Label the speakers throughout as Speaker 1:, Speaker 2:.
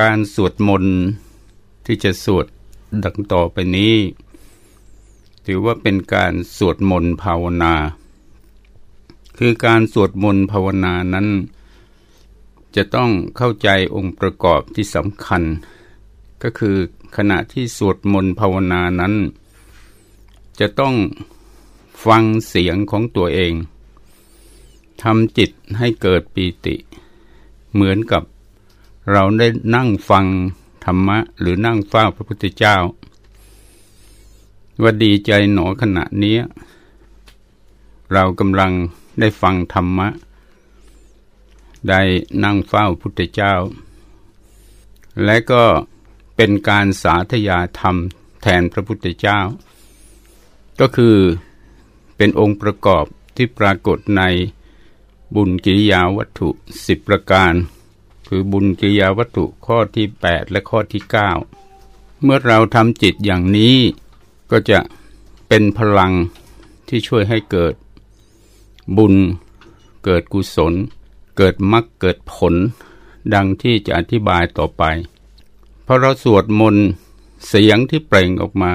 Speaker 1: การสวดมนต์ที่จะสวดดังต่อไปนี้ ถือว่าเป็นการสวดมนต์ภาวนา คือการสวดมนต์ภาวนานั้น จะต้องเข้าใจองค์ประกอบที่สำคัญ ก็คือขณะที่สวดมนต์ภาวนานั้น จะต้องฟังเสียงของตัวเองทำจิตให้เกิดปีติ เหมือนกับ เราได้นั่งฟังธรรมะ หรือนั่งเฝ้าพระพุทธเจ้า ว่าดีใจหนอขณะนี้ เรากำลังได้ฟังธรรมะ ได้นั่งเฝ้าพุทธเจ้า และก็เป็นการสาธยาธรรมแทนพระพุทธเจ้า ก็คือเป็นองค์ประกอบที่ปรากฏในบุญกิริยาวัตถุสิบประการ คือบุญกิยาวัตถุข้อที่ 8 และข้อที่ 9 เมื่อเราทำจิตอย่างนี้ก็จะเป็นพลังที่ช่วยให้เกิดบุญ เกิดกุศล เกิดมรรคเกิดผล ดังที่จะอธิบายต่อไปเพราะเราสวดมนต์เสียงที่เปล่งออกมา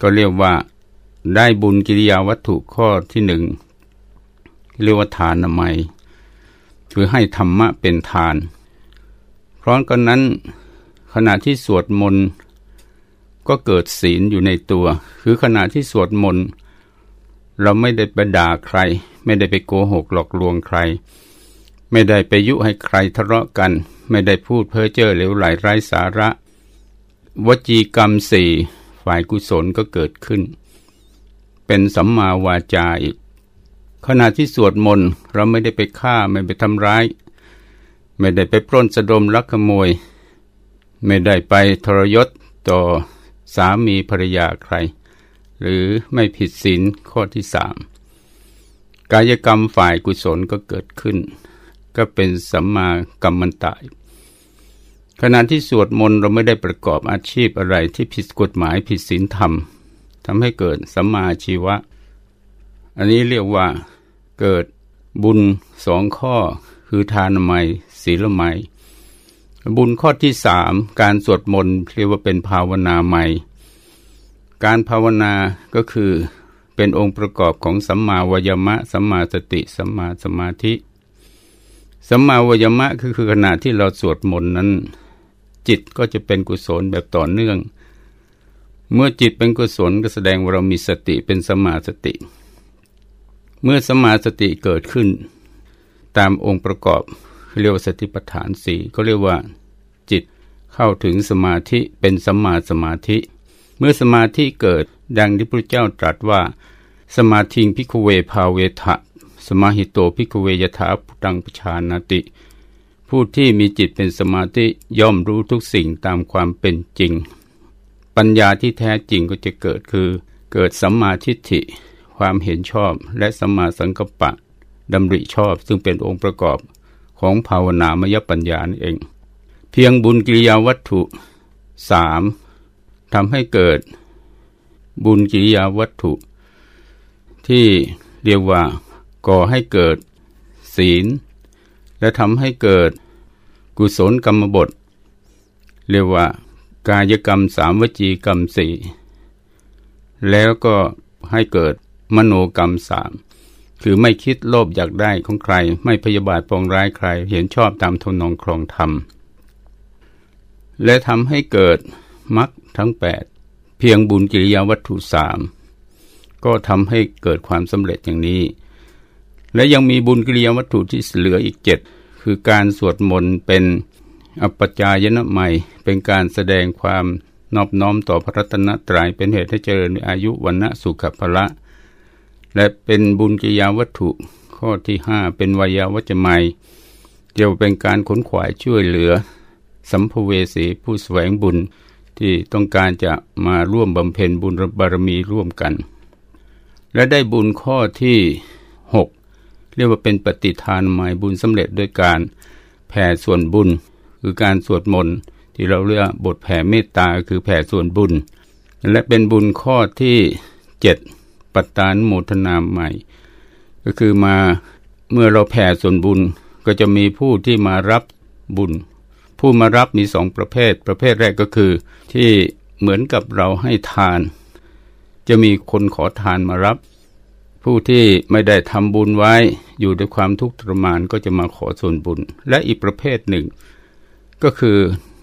Speaker 1: ก็เรียกว่าได้บุญกิริยาวัตถุข้อที่หนึ่งเรียกว่าทานนามัย คือให้ธรรมะเป็นทานเพราะกันนั้น ขณะที่สวดมนต์ก็เกิดศีลอยู่ในตัว คือขณะที่สวดมนต์เราไม่ได้ไปด่าใคร ไม่ได้ไปโกหกหลอกลวงใคร ไม่ได้ไปยุให้ใครทะเลาะกัน ไม่ได้พูดเพ้อเจ้อเหลวไหลไร้สาระ วจีกรรมสี่ฝ่ายกุศลก็เกิดขึ้น เป็นสัมมาวาจาอีก ขณะที่สวดมนต์เราไม่ได้ไปฆ่าไม่ไปทำร้าย ไม่ได้ไปปล้นสะดมลักขโมย ไม่ได้ไปทรยศต่อสามีภรรยาใคร หรือไม่ผิดศีลข้อที่สามกายกรรมฝ่ายกุศลก็เกิดขึ้น ก็เป็นสัมมากรรมันตะขณะที่สวดมนต์เราไม่ได้ประกอบอาชีพอะไรที่ผิดกฎหมายผิดศีลธรรมทำให้เกิดสัมมาชีวะ อันนี้เรียกว่าเกิดบุญสองข้อคือทานไมศีลไมบุญข้อที่สามการสวดมนต์เรียกว่าเป็นภาวนาใหม่ การภาวนาก็คือเป็นองค์ประกอบของสัมมาวยมะ สัมมาสติ สัมมาสมาธิ สัมมาวยมะคือคือขณะที่เราสวดมนต์นั้น จิตก็จะเป็นกุศลแบบต่อเนื่อง เมื่อจิตเป็นกุศลก็แสดงว่าเรามีสติเป็นสัมมาสติ เมื่อสมาสติเกิดขึ้น ตามองค์ประกอบเรียกว่าสติปัฏฐานสี่ก็เรียกว่า จิตเข้าถึงสมาธิเป็นสัมมาสมาธิ เมื่อสมาธิเกิดดังที่พระเจ้าตรัสว่า สมาธิงพิกเวภาเวทะสมาหิโตพิกเวยถาปุตังปชานาติ ผู้ที่มีจิตเป็นสมาธิย่อมรู้ทุกสิ่งตามความเป็นจริง ปัญญาที่แท้จริงก็จะเกิดคือ เกิดสัมมาทิฏฐิ ความเห็นชอบและสมาสังกปะดำริชอบซึ่งเป็นองค์ประกอบของภาวนามยปัญญาเอง เพียงบุญกิริยาวัตถุสามทำให้เกิดบุญกิริยาวัตถุ ที่เรียกว่าก่อให้เกิดศีล และทำให้เกิดกุศลกรรมบท เรียกว่ากายกรรมสามวจีกรรมสี่แล้วก็ให้เกิด มโนกรรมสามคือไม่คิดโลภอยากได้ของใคร ไม่พยาบาทปองร้ายใคร เห็นชอบตามทนองครองธรรม และทำให้เกิดมรรคทั้งแปดเพียงบุญกิริยาวัตถุสามก็ทำให้เกิดความสำเร็จอย่างนี้ และยังมีบุญกิริยาวัตถุที่เหลืออีกเจ็ดคือการสวดมนต์เป็นอัปจายนะใหม่ เป็นการแสดงความนอบน้อมต่อพระรัตนตรัยเป็นเหตุให้เจริญอายุวันณะสุขภละ และเป็นบุญกิยาวัตถุ ข้อที่ห้าเป็นวายาวัจไมเกี่ยวเป็นการขนขวายช่วยเหลือ สัมภเวสีผู้แสวงบุญที่ต้องการจะมาร่วมบำเพ็ญบุญบารมีร่วมกัน และได้บุญข้อที่หกเรียกว่าเป็นปฏิทานหมายบุญสำเร็จด้วยการแผ่ส่วนบุญ คือการสวดมนต์ที่เราเรียกบทแผ่เมตตาคือแผ่ส่วนบุญ และเป็นบุญข้อที่เจ็ด ปัตตานโมทนาใหม่ ก็คือมาเมื่อเราแผ่ส่วนบุญก็จะมีผู้ที่มารับบุญ ผู้มารับมีสองประเภท ประเภทแรกก็คือ ที่เหมือนกับเราให้ทาน จะมีคนขอทานมารับ ผู้ที่ไม่ได้ทำบุญไว้อยู่ด้วยความทุกข์ทรมานก็จะมาขอส่วนบุญ และอีกประเภทหนึ่ง ก็คือ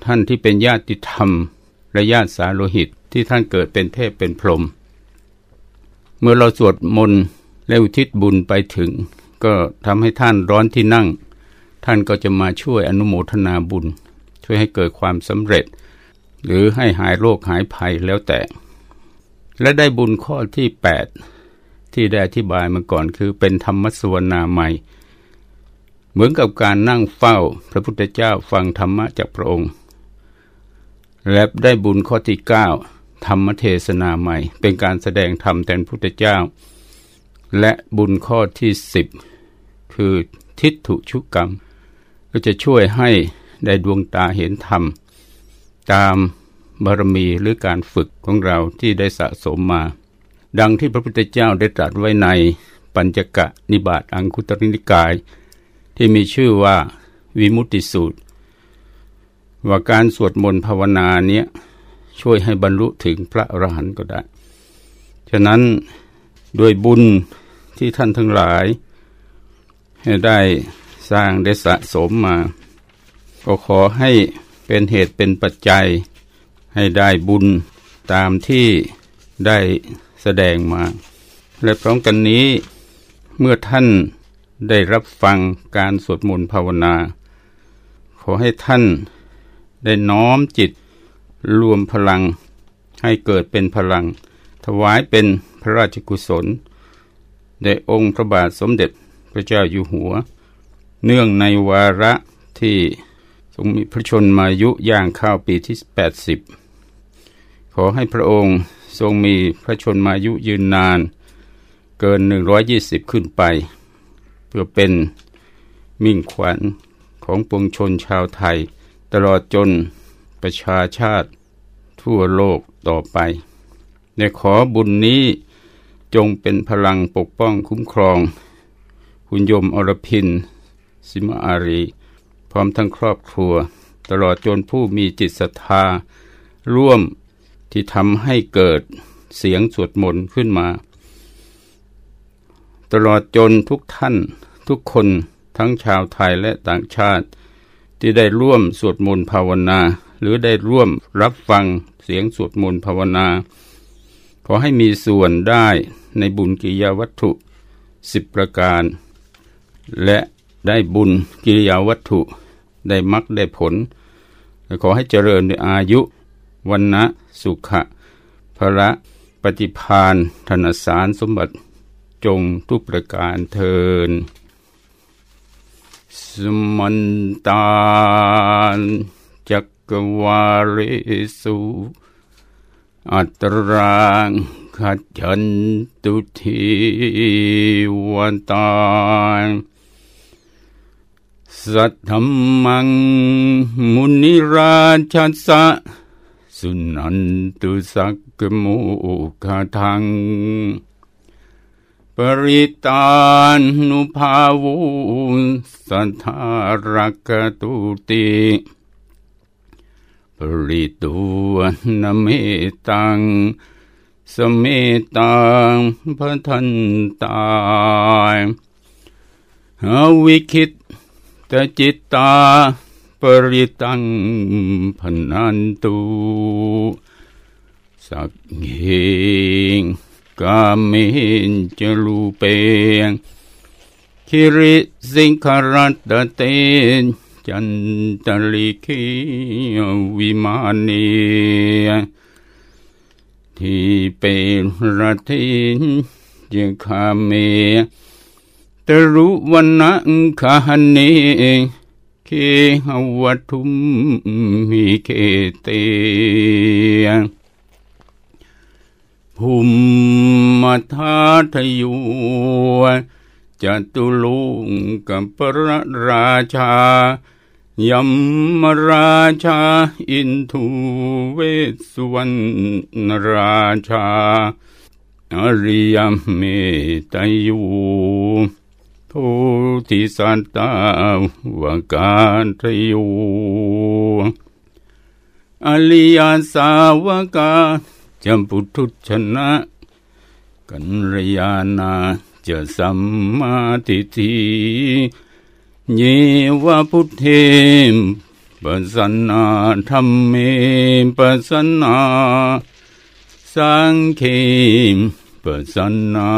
Speaker 1: ท่านที่เป็นญาติธรรมและญาติสาโลหิตที่ท่านเกิดเป็นเทพเป็นพรหม เมื่อเราสวดมนต์และอุทิศบุญไปถึง ก็ทำให้ท่านร้อนที่นั่ง ท่านก็จะมาช่วยอนุโมทนาบุญ ช่วยให้เกิดความสำเร็จ หรือให้หายโรคหายภัยแล้วแต่ และได้บุญข้อที่ 8 ที่ได้อธิบายมาก่อนคือเป็นธรรมสวนาใหม่เหมือนกับการนั่งเฝ้าพระพุทธเจ้าฟังธรรมะจากพระองค์ และได้บุญข้อที่ 9 ธรรมเทศนาใหม่ เป็นการแสดงธรรมแทนพุทธเจ้า และบุญข้อที่สิบคือทิฏฐุชุกรรม ก็จะช่วยให้ได้ดวงตาเห็นธรรม ตามบารมีหรือการฝึกของเราที่ได้สะสมมา ดังที่พระพุทธเจ้าได้ตรัสไว้ในปัญจกะนิบาตอังคุตรินิกาย ที่มีชื่อว่าวิมุตติสูตร ว่าการสวดมนต์ภาวนาเนี้ย ช่วยให้บรรลุถึงพระอรหันต์ก็ได้ ฉะนั้นด้วยบุญที่ท่านทั้งหลาย ให้ได้สร้างได้สะสมมา ก็ขอให้เป็นเหตุเป็นปัจจัย ให้ได้บุญตามที่ได้แสดงมา และพร้อมกันนี้เมื่อท่านได้รับฟังการสวดมนต์ภาวนา ขอให้ท่านได้น้อมจิต รวมพลังให้เกิดเป็นพลัง ถวายเป็นพระราชกุศลแด่องค์พระบาทสมเด็จพระเจ้าอยู่หัว เนื่องในวาระที่ทรงมีพระชนมายุย่างเข้าปีที่ 80 ขอให้พระองค์ทรงมีพระชนมายุยืนนาน เกิน 120 ขึ้นไป เพื่อเป็นมิ่งขวัญของปวงชนชาวไทย ตลอดจน ประชาชาติ ทั่วโลกต่อไปในขอบุญนี้จงเป็นพลังปกป้องคุ้มครอง คุณยมอรพิน สิมอารี พร้อมทั้งครอบครัว ตลอดจนผู้มีจิตศรัทธา ร่วมที่ทำให้เกิดเสียงสวดมนต์ขึ้นมา ตลอดจนทุกท่านทุกคนทั้งชาวไทยและต่างชาติ ที่ได้ร่วมสวดมนต์ภาวนา หรือได้ร่วมรับฟังเสียงสวดมนต์ภาวนา ขอให้มีส่วนได้ในบุญกิยาวัตถุสิบประการ และได้บุญกิริยาวัตถุได้มักได้ผล ขอให้เจริญในอายุวันนะสุขะพระปฏิพานธนสารสมบัติจงทุกประการเทินสมันตาจัก กวาริสุอัตรังขัดฉันตุทีวันตายสัทธมังมุนิราชสะสุนันตุสักมุขทัง ปริตานุภาวุสัทธารกตุติ ริตุนเมตัง สเมตังพทันตายหาวิคิตตจิตตา ปริตังพนันตุสักเหงกามินจลูเปงคิริสิงคารัตเตน จันตลิคีวิมานีที่เป็นรัตินจะขาเมตรุวันนังคาเนเคหวัตุมมิเคเตภูมิทาทยูจตุลุงกับพระราชา ยมราชาอินทุเวสวรรณราชาอริยเมตยูโพธิสัตตาวการทยูอริยสาวกาจำปุถุชนะ กันรยานาจะสัมมาทิฏฐิ เยวะพุทเทมปัสสนาธรรมเมปัสสนาสังเขมปัสสนา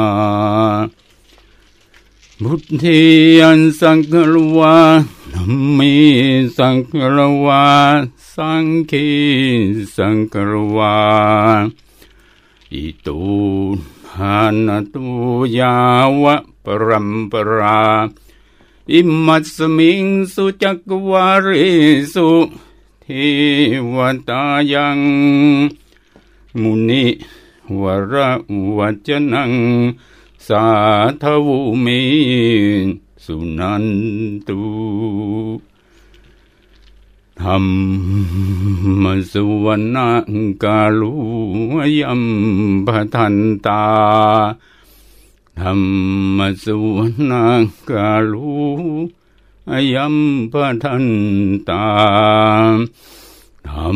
Speaker 1: พุทธิยันสังกรวาธรรมเมสังกรวาสังเขสังกรวาอิตุหานตุยาวะปรัมปรา อิมัสมิงสุจักวาริสุเทวตายังมุนิวระวัจนัง สาทวุเมสุนันตุธรรมสุวรรณกาลุยัมปทันตา ธรรมสุวรรณกาลุยัมปทันตาธรร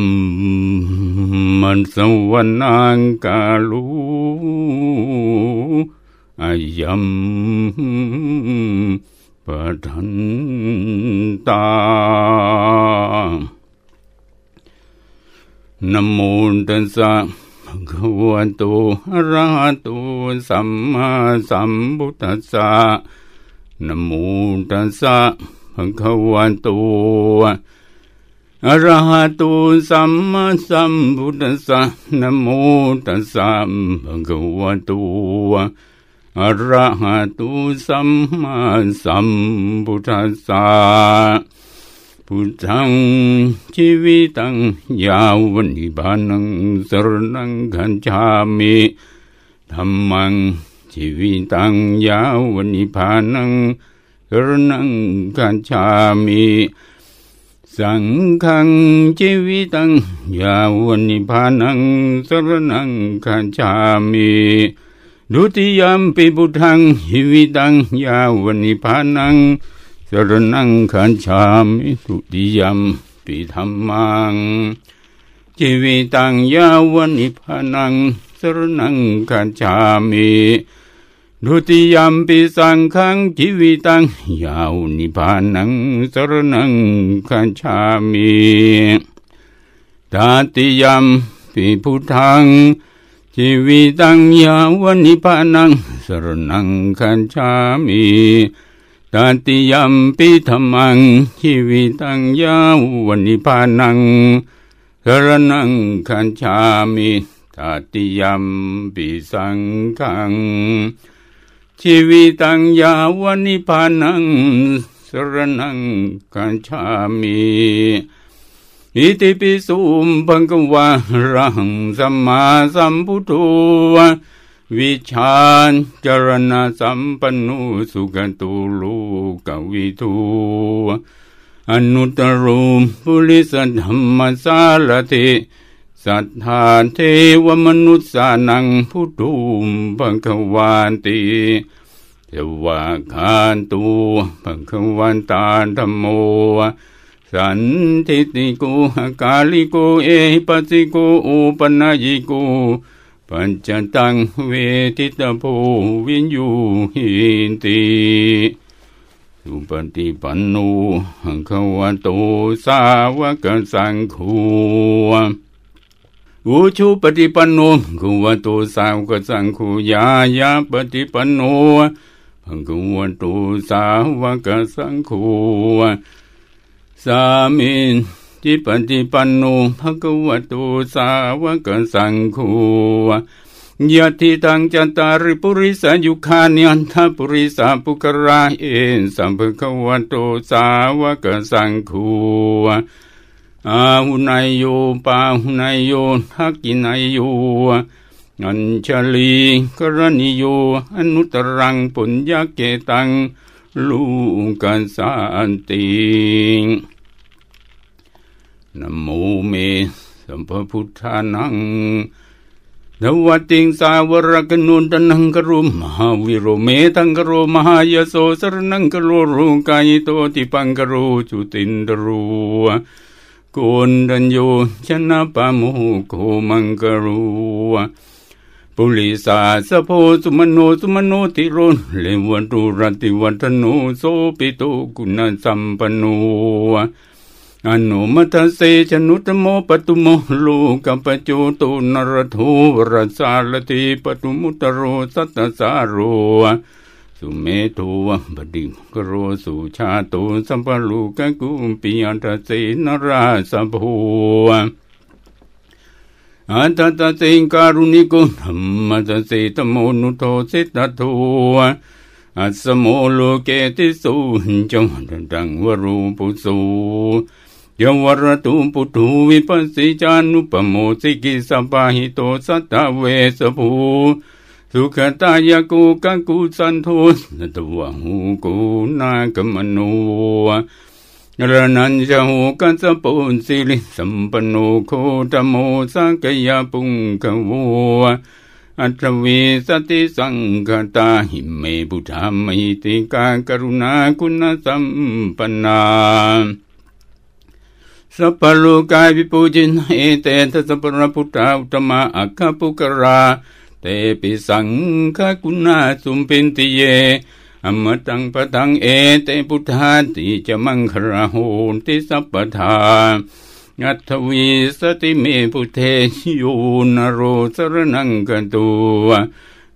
Speaker 1: มสวรรณกาลุยัมปทันตานโมตัสสะ ภะคะวะโตอะระหะโตสัมมาสัมพุทธัสสะนโมตัสสะภะคะวะโตอะระหะโตสัมมาสัมพุทธัสสะนโมตัสสะภะคะวะโตอะระหะโตสัมมาสัมพุทธัสสะ พุทธังชีวิตังยาวนิบานังสรนังขันชามิธรรมังชีวิตังยาวนิพานังสรนังขันชามิสังฆังชีวิตังยาวนิพานังสรนังขันชามิดุติยามปิบุทังชีวิตังยาวนิพานัง สรนังขันชามิทุติยมปิธรรมังชีวิตังยาวนิพานังสรนังขันชามิดุติยมปิสังขังชีวิตังยาวนิพานังสรนังขันชามิตาติยมปิพุทธังชีวิตังยาวนิพานังสรนังขันชามิ ตติยัมปิธรรมังชีวิตังยาววันิพานังสรนังขันชามิตติยัมปิสังฆังชีวิตังยาวนิพานังสรนังขันชามิอิติปิสุมปังกวารังสัมมาสัมพุทโธ วิชานจรณะสัมปันนุสุขตุลูกวิทูอนุตตโร ปุริสธัมมสารถิสัตถาเทวมนุสสานังพุทโธ ภควาติ สวากขาโต ภควตาธัมโม สันทิฏฐิโก อกาลิโกเอหิปัสสิโก โอปนยิโก ปัจจัตตังเวทิตัพโพ วิญญูหิหินติสุปฏิปันโนหังควโตสาวกสังฆอุชุปฏิปันโนควโตสาวกสังฆยายาปฏิปันโนหังควโตสาวกสังฆสามิน จิปฏิปันโนภะคะวะโตสาวกสังโฆยะทิตังจัตตาริปุริสายุคานิอันทปุริสาปุกราเอสัมภคะวโตสาวกสังโฆอาหุนายโยปาหุนายโยทักกินายโยอัญชลีกรณิโยอนุตรังปุญญเกตังลูกันสันติ นโมเมสัมพุทธานังนวัติงสาวรกนุนตนังกรุมหาวิโรเมตังกโรมหายโสสรนังกโรรูกายโตติปังกโรจุตินดรูกุนดันโยชนะปามุโกมังกรูปุริสาสะโพสุมโนสุมโนติโรนเลวันตุรติวันโนโสปิโตคุณสัมปันโน อโนมัสสี ชนุตตโมปทุโม โลกปัชโชโต นารโท วรสารถี ปทุมุตตโรสัตตสาโรสุเมโธ อัปปฏิปุคคโล สุชาโตสัพพโลกัคโค ปิยทัสสี นราสโภ อัตถทัสสี การุณิโกธัมมทัสสี ตโมนุโทเสตโทอัสโมโลเกติสุจงดังวรูปุสุ ยวรตุปุถุวิปัสสิจานุปโมสิกิสปาหิโตสัตเวสภูสุขตายกูกังกูสันโทสตวหูกูนากมโนรนันจะหูกัสปุนสิริสัมปโนโคตโมสังกยปุงกวัวอัตวีสติสังกตาหิเมบุธามิติกากรุณาคุณสัมปนา สัพพโลกายวิปูจินเอเตทัสปรพุทธาอุตมะอัคคปุกราเตปิสังฆกุณาสุมปินติเยอมตังปะทังเอเตพุทธาติจะมังคราโหติสัพพทายัตวีสติเมพุเทโยนโรสรนังกันตัว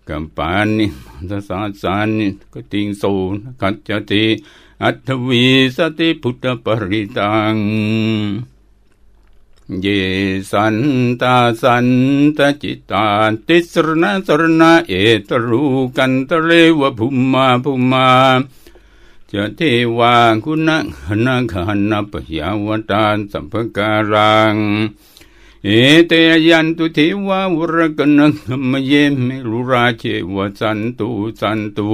Speaker 1: กัมปานิทัสสาสานิกติงโสกัจจติ อัตวีสติพุทธปริตัง เยสันตาสันตจิตาติสรณสรณเอตรูกันตะเลวภุมมาภุมมาจะเทวาคุณะหนาขันปยาวตานสัมภการัง เอเตยันตุเทวาวรกันนัมเยเมรุราเชวสันตุสันตุ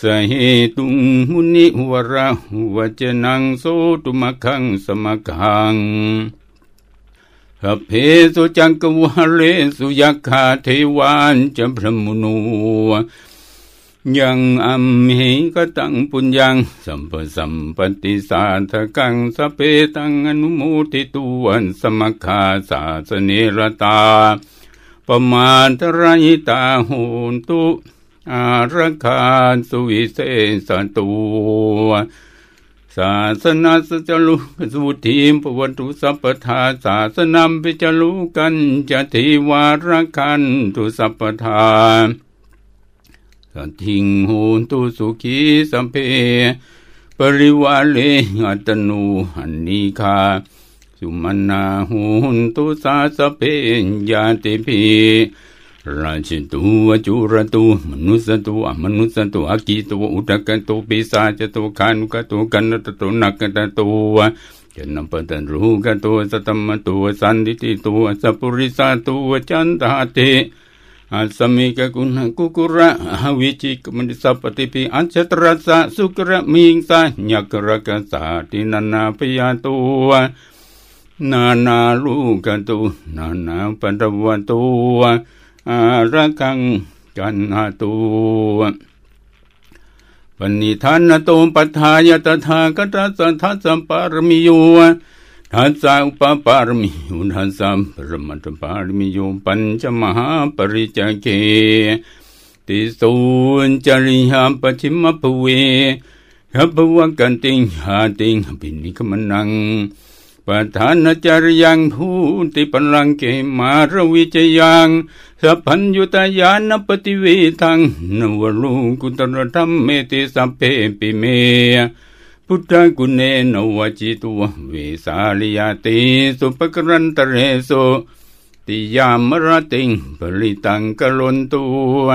Speaker 1: สเหตุงมุนิวระวจนังโสตุมะขังสมะขังสัพเพสุจังกวาเลสุยักขาเทวานจะพระมุนูยังอัมหิกตังปุญญังสัมปสัมปติสาทกังสเพตังอนุโมทิตุวันสมคาสาสเนรตาปมาตรายตาโหนตุ อารักานสุวิเศษตุศาสนาสจลุสุทีมปวันตุสัพพทาศาสนามปิจลุกันจะทิวารคันตุสัพพทาสัทิงโหตุสุขีสัมเพปริวาเลอัตนูหันนิคาสุมนาหุนตุสาสเพญาติพี ราชิตุวจุรตุมนุสตุอมนุสตุอากิตุอุตกันตุปิสาจตุขานุกตุกันนตตุนักตตุวจะนำปตันรูกตุสตัมตุสันติติตุสัปุริสาตุจันตาเตอาสมิกกุณกุกุระหวิจิกมนิสัปติปิอัจฉตรสะสุกระมิงสาญกระกสาตินันาปยาตุนานาลูกตุนานาปัตวันตุ อารักังกันหาตูปณิธานโตปัฏฐายตถาคตสัทธสัมปารมิโยทัสสะอุปปารมิโยทัสสะปรมัตปารมิโยปัญจมหาปริจเกติสุนจริยามปชิมภเวขบวกันติงหาติงปินิคมนัง ปทานจารยังภูติปลังเกมารวิจยังสัพพัญยุตายานปฏิเวทังนวรูกุตรธรรมเมติสัพเพปิเม พุทธกุเนนวจิตุเวสาลิยติสุปกรันตเรโสติยามรติงปริตังกลนตัว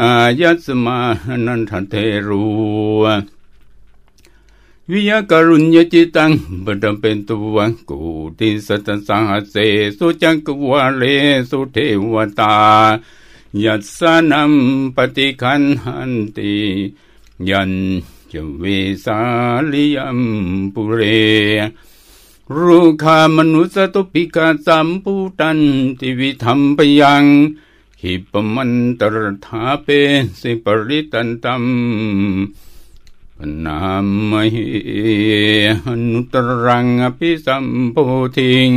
Speaker 1: อายัสมานันทเทรู วิยกรุญญจิตังบดมเป็นตัวกูติสัตสังหเสสุจังกวาเลสุเทวตา ยัสนัมปฏิคันหันติยันจะเวสาลิยมปุเร รูขามนุสตุปิกาสัมปูตันติวิธรรมปยังหิปมันตรธาเปสิปริตันตัม นามเหอนุตรังอภิสัมโพธิง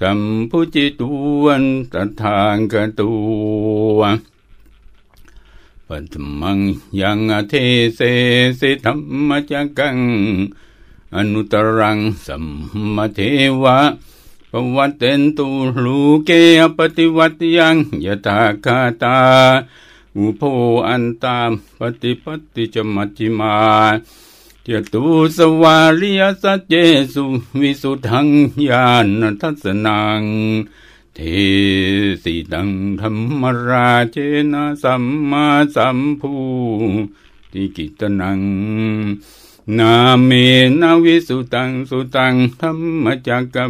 Speaker 1: สัมพุจิตวันตทางกตัวปัตมังยังเทเสสิธรรมจักัง อนุตรังสัมมาเทวะปวัตเตนตุลูเกอปฏิวัติยังยถาคาตา อุโพอันตามปฏิปติจมัจจิมาเจตุสวาลิยสัจเจสุวิสุทังญาณทัสนังเทสิดังธรรมราเจนะสัมมาสัมภูติกิตนัง นาเมนาวิสุตังสุตังธรรมจักกั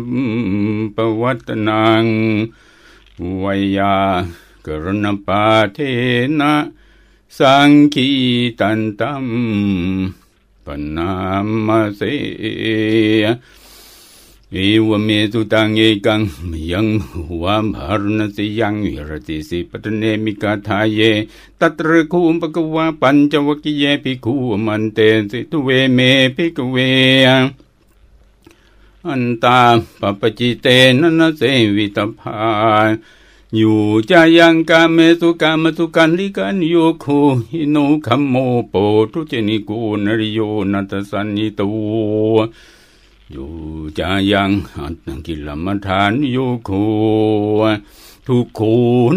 Speaker 1: ปวัตนังวยา กรณปาเทนะสังคีตันตัมปนามเสเอวเมตุตังเอกังมยังวามภารณสิยังวิรติสิปัตเนมิกาทาเยตัตระคูมปะกวาปัญจวกิเยภิกขุมันเตสิตุเวเมภิกเวอันตาปปจิเตนนเสวิตภา อยู่จายังกาเมสุกามสุกันลิกันโยโคหินุคัมโมโปทุเจนิกูนริโยนัตสันนิตูอยู่จายังอันกิลมัฐานโยโคทุกข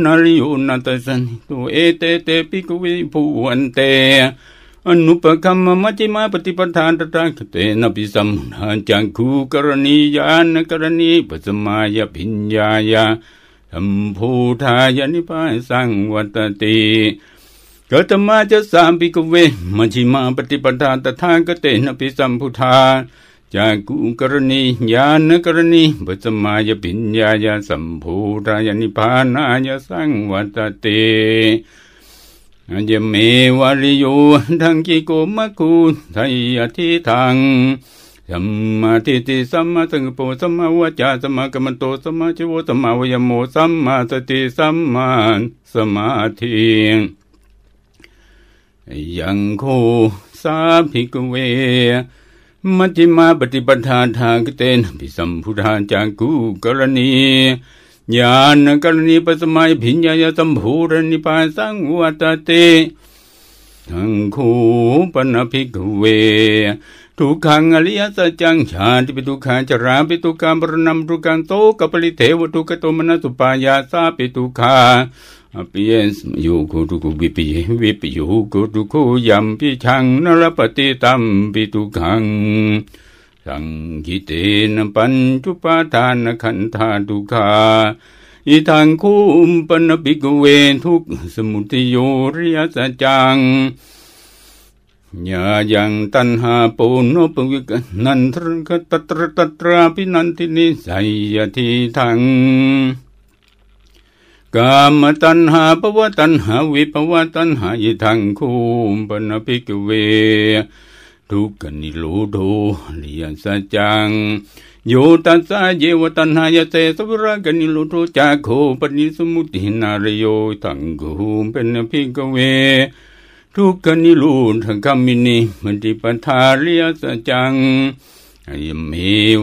Speaker 1: นริโยนัตสันนิตูเอเตเตปิกวิภูวันเตอนุปกรรมมัจจิมาปฏิปทานตถาคเตนปิสัมหันจังคูกรณียานกรณีปัสมายพิญญายา ธรรมภูทายนิพาสังวัตติกตมาจะสามปิกเวมัชิมาปฏิปทาตถาคเตนปิสัมพุทาจากกุกรณีญาณกรณีปัสมายปิญญายาสัมภูทายนิพานายสังวัตติอัจเมวาริโยทังกิโกมะคูไทยอธิทัง สัมมาทิฏฐิสัมมาสังกปรสัมมาวจาสัมมากัมมันโตสัมมาชิวสัมมาวิยโมสัมมาสติสัมมาสมาธิยังโคสาภิกเว มัจจิมาปฏิปทาทางกเตนพิสัมพุทธาจากกูกรณีญาณกรณีปัสมัยพิญญาสัมภูรณิปาสังวัตเต ทังคูปนภิกเว ทุกขังอริยสัจจังชาติปิทุขังจราปิทุขังปรณัมทุกขังโตกัปลิเทวทุกขโตมนัสุปายาสาปิทุขาอภิเยสโยโกทุกุวิปิวิปิโยโกทุกุยัมปิชังนรปฏิตัมปิทุขังสังกิเตนปัญจุปาทานขันธาทุขาอิทังคุมปนปิกเวทุกสมุติโยริยสัจจัง ญายังตันหาปูโนปวิกนันทรกตัตรตัตราพินันตินิสัยยทีทังกามตันหาปวตันหาวิปวตันหายิทังคูมปนภิกเว ทุกนิโลโดเลียสัจจังโยตัสสะเยวตันหายเสสวรากนิโลโดจาโคปนิสมุตินารโยทังคูมเป็นภิกเว ทุกขนิรูทคามินีมติปทาเลียสจังยเม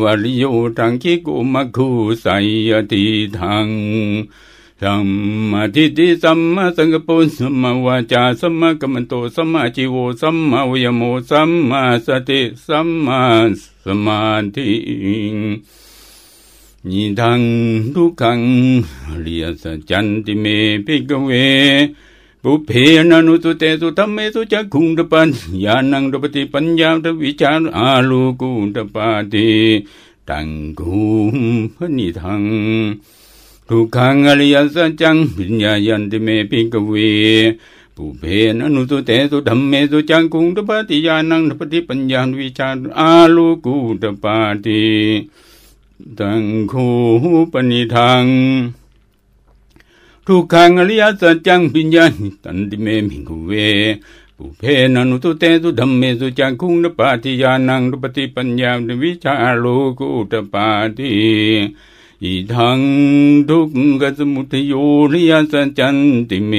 Speaker 1: วาริโยทังคิกุมคูไสยติทังสัมมาทิฏฐิสัมมาสังกปรสัมมาวาจาสัมมากัมมันโตสัมมาจิโวสัมมาวิยโมสัมมาสติสัมมาสมาธินิทังทุกขังเลียสจันติเมภิกเว ปุเพนนุตุเตสุธรรมเมสุจักขุงตปัญญาณังดปฏิปัญญาตวิจารอาลูกุตปาติตังกุมพนิทังทุกขังอริยสัจจังปิญญายันติเมปิกเวปุเพนนุตุเตสุธรรมเมสุจักขุงตปาติญาณังดปฏิปัญญาวิจารอาลูกุตปาติตังคูปนิทัง ทุกขังอริยสัจจังปิญญาณตันติเมมิงเวปุเพนันุตุเตตุธรรมเมสุจักคุงนปาติยานังรุปติปัญญาวิชาโลกุตปาติอิทังทุกขสมุทโยริยสัจจันติเม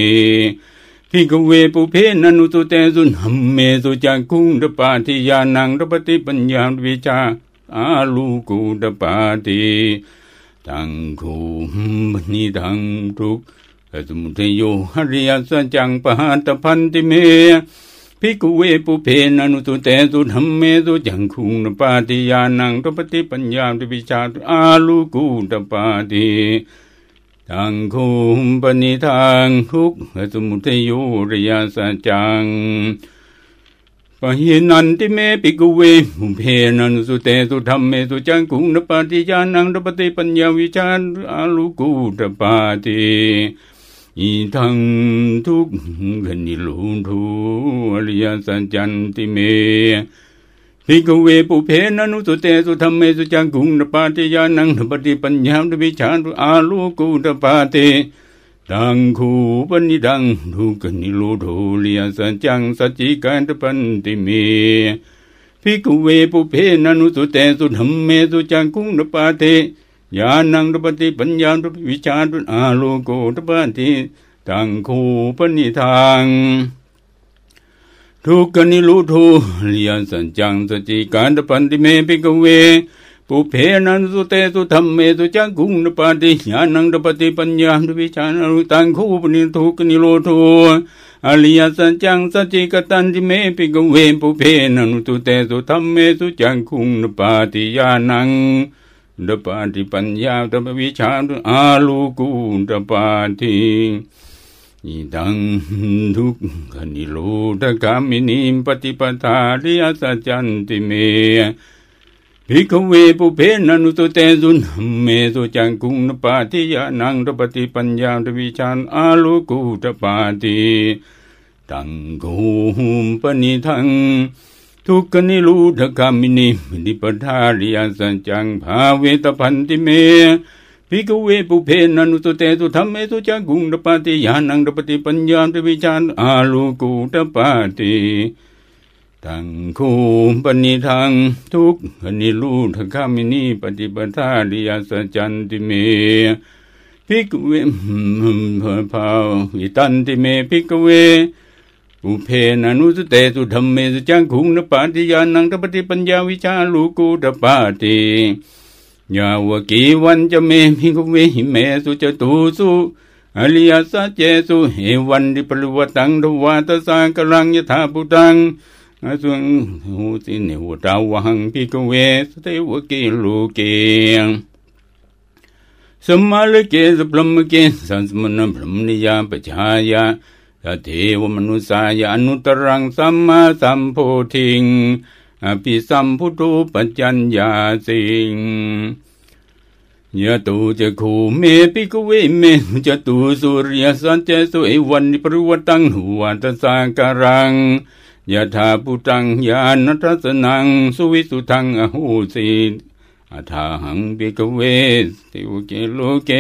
Speaker 1: ภิกเวปุเพนนุตุเตสุนัมเมสุจักคุงตปาทิยานังตปฏิปัญญาวิชาอาลูกูตปาติ ตังคูมนิทังทุกสมุทโยหริยสัจจังปะตพันติเมภิกุเวปุเพนนุตุเตสุธรรมเมสุจังคุงนปาติยานังตปฏิปัญญาติวิชาอาลูกูตปาติตังคุมปณิทังทุกสมุทโยริยสัจจัง ปะหินันติเมปิกเวมุเพนันสุเตสุธรรมเมสุจังคุงนปาติยานังตปฏิปัญญาวิชารอาลูกูตปาติอีทังทุกขันิลุทูอริยสัจจันติเมภิกเวปุเพนันุสุเตสุธรรมเมสุจังกุงนปาติยานังนปฏิปัญญามวิชาตุอาลูกุตปาเต ตังคูปนิดังทุกนิโลโทเลียสัจจังสัจจิกันตปันติเมภิกเวปุเพนันุสุเตสุธรรมเมสุจังกุงนปาเตญาณังตปฏิปัญญาตุวิชาตุอาโลโกตปฏิตังคูปนิทางทุกนิลุทูเลียสัจจังสัจจิการตปันติเมปิกเว ปุเพนันสุเตสุธรรมเมสุจังกุงนปาติญาณังตปฏิปัญญาตุวิชานรุตังคู่ปนิทุกนิโลทูอริยสัจจังสัจจิกตันติเมปิกเวปุเพนันสุเตสุธรรมเมสุจังกุงนปาติญาณังดปาติปัญญาตปวิชาอาลูกุตปาติอิดังทุกขนิโรธกามินิปฏิปทาริยสัจจันติเม ภิกเวปุเพนันุตเตสุนเมสุจังกุงนปาติยานังตปฏิปัญญาตวิชานอาลูกุตปาติตังกุมปนิทัง ทุกขนิรูธกามินิมิปทาริยสัจจังภาเวตพันติเมภิกเวปุเพนันุตเตตุธรรมเมตุจักุงดปาติยานังดปฏิปัญญาตวิจารอาลูกุตปาติ ตังคูปนิทังทุกขนิรูธกามินิปฏิปทาริยสัจจันติเมภิกเวภาวิตันติเมภิกเวอุเพนันุสเตสุธรรมเมสุจังคุงนปาติยานังตปฏิปัญญาวิชาลูกูตปาติยาวกีวันจะเมพิกเวหิเมสุจตุสุอริยสัจเจสุเหวันดิปรุวตังทวาตสากรังยถาปุตัง อาสุงหูสิเนวตาวังพิกเวสเตวกีลูเกสมาลเกสพรมเกสัสมนพรมนิยาปชายาตเทวมนุสายานุตรังสัมมาสัมโพธิงอภิสัมพุทุปัจจัญญาสิงยะตูจะคูเมปิกเวเมจะตูสุริยสัจเจสุเอวันนิปรุวตังหัวตสาการัง ยะธาปุตังยานัทสนัง สุวิสุทังอหูสีอัฏฐาหังปิกเวติวเกโลเก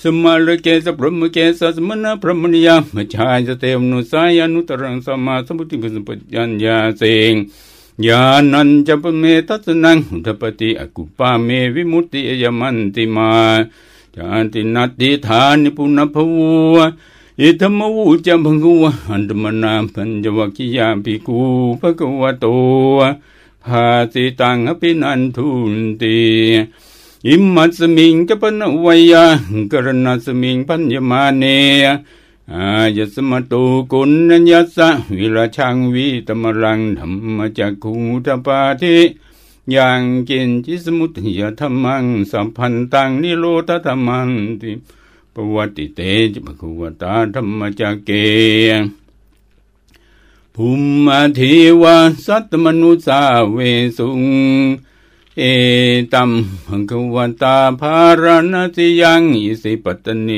Speaker 1: สมาลเกสพรมเกสสมณพรหมนิยามชายสเตมนุสายานุตรังสมาสมุติปุสปัญญาเสงญาณัญจปเมตัสนังอุทปติอกุปาเมวิมุตติยมันติมาจานตินัตติธานิปุณภว อิธรรมวูจะพังวะอันตมนาพัญจวัคยาภิกูภะกวะโตภาสิตังอภินันทุนติอิมัสมิงกัปนวยากรณสมิงพัญญมาเนอายสมตุกุณนัญญสะวิราชังวิตมรังธรรมจักขุตปาทิยังกินจิสมุติยธรรมังสัมพันตังนิโรธธรรมันติ ปวัติเตจภคุวตาธรรมจักเกภูมิทิวาสัตมนุสาเวสุง เอตัมภกวันตาภารณสิยังอิสิปตเน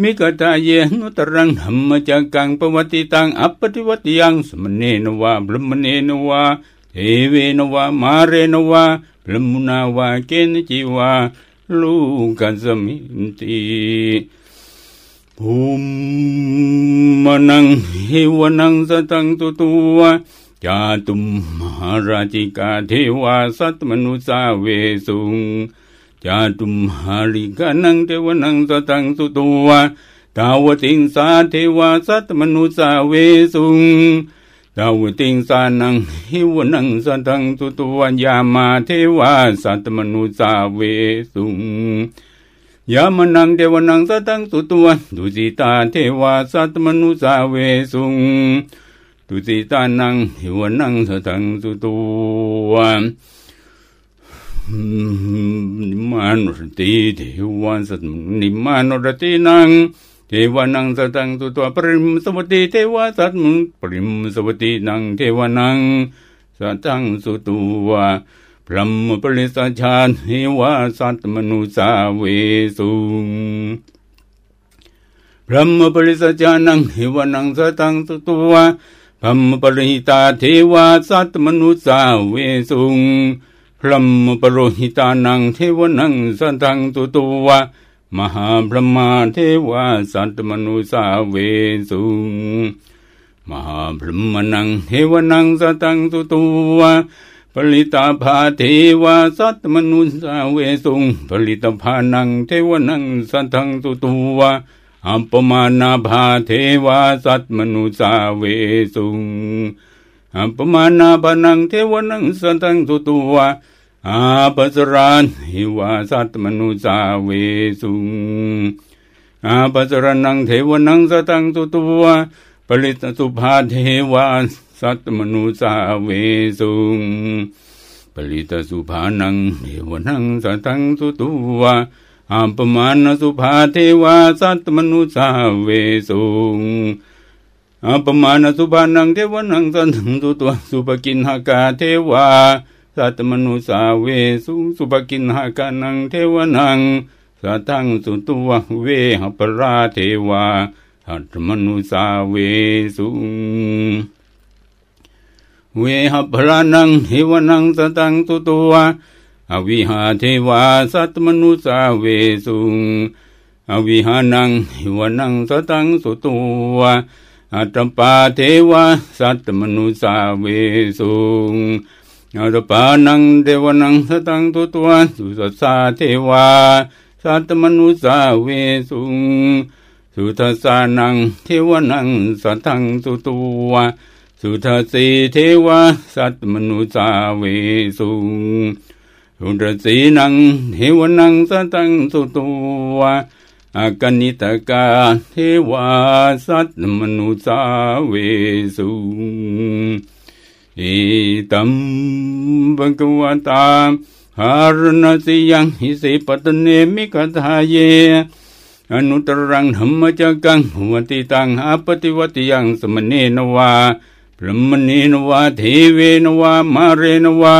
Speaker 1: มิกตาเยนุตรังธรรมจักกังปวัติตังอัปปติวัติยังสมเนนวาบรมเนนวาเทเวนวามาเรนวาบรมุนาวาเกนจิวา ลูกกันสมินติภูมินังเฮวนังสตังตุตัวจาตุมมหาราชิกาเทวาสัตมนุสาเวสุงจาตุมหาริกานังเทวนังสตังสุตัวดาวติงสาเทวาสัตมนุสาเวสุง ดาวติงสานังหิวนังสัตังตุตวัญญามาเทวาสัตมนุสาเวสุงยามนังเทวนังสัตังตุตวันดุสิตาเทวาสัตมนุสาเวสุงดุสิตานังหิวนังสัตังตุตวันนิมานรติเทวันสัตนิมานรตินัง เทวานังสัตังตุตัวปริมสวัติเทวสัตมุปริมสวัตินังเทวานังสัตังสุตัวพรหมปริสัชานเทวาสัตมนุสาเวสุพรหมปริสัชานังเทวานังสัตังสุตัวพรหมปริตาเทวสัตมนุสาเวสุงพรหมปโรหิตานังเทวนังสันตังตุตัว มหาพระมาเทวาสัตมนุสาเวสุมหาพรหมนังเทวนังสัตังตุตัวผลิตาภาเทวาสัตมนุสาเวสุงผลิตภานังเทวนังสัตังตุตัวอัปมานาภาเทวาสัตมนุสาเวสุงอัปมานาภานังเทวนังสัตังตุตัว อาปัสรานหิวาสัตมนุสาเวสุงอาปัสรนังเทวนังสตังตุตัวปริตสุภาเทวาสัตมนุสาเวสุงปริตสุภานังเทวนังสตังตุตัวอาปมานสุภาเทวาสัตมนุสาเวสุงอาปมานสุภานังเทวนังสัตังตุตัวสุปกินหากาเทวา สัตมนุสาเวสุสุปกินหากานังเทวนังสัตังสุตัวเวหปราเทวาสัตมนุสาเวสุเวหปรานังเทวนังสัตังสุตัวอวิหาเทวาสัตมนุสาเวสุอวิหานังเทวนังสัตังสุตัวอัตปาเทวาสัตมนุสาเวสุ อาตปานังเทวนังสตังตุตัวสุสัสสาเทวาสัตมนุสาเวสุงสุทัสานังเทวนังสัตังตุตัวสุทัสีเทวาสัตมนุสาเวสุงสุทัสีนังเทวนังสัตังตุตัวอากนิตกาเทวาสัตมนุสาเวสุง อิตัมภะคะวตาหารณสิยังหิสิปตเนมิกทาเยอนุตรังธรรมจักังหวติตังอาปติวัติยังสมเนนวาพรหมเนนวาเทเวนวามาเรนวา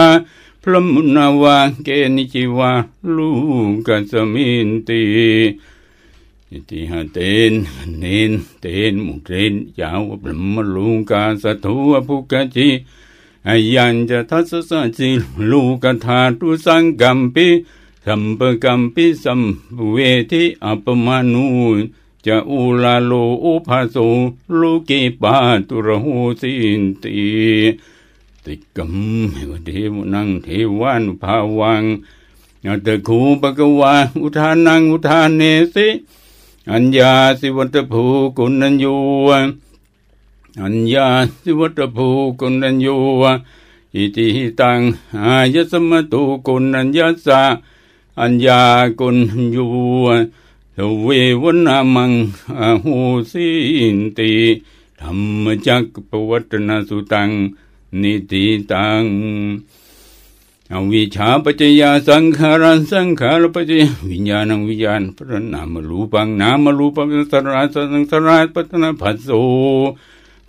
Speaker 1: พรหมุนาวาเกนิจิวาลูกัสมินติอิติหะเตนเนนเตนมุเตนยาวพรหมลูกาสัตุภุกจิ อายัญจะทัสสะจิลูกธาตุสังกัมปิสัมปกัมปิสัมเวทิอัปมานูจะอุลาโลอุภาโสลูกิปาตุระหูสินติติกัมเหวเทวนังเทวานุภาวังอัตคูปะกวาอุทานังอุทานเนสิอัญญาสิวัตภูกุนัญญู อัญญาสิวัตภูกุนัญญูอิติหิตังอายสมตุกุนัญญาสะอัญญากุนัญญูสเววนามังอาหูสินติธรรมจักปวัตนาสุตังนิติตังอวิชาปัจจยาสังขารัสังขารปัจจยวิญญาณังวิญญาณพระนามรูปังนามรูปังสราสังสราปัตนาภัสโส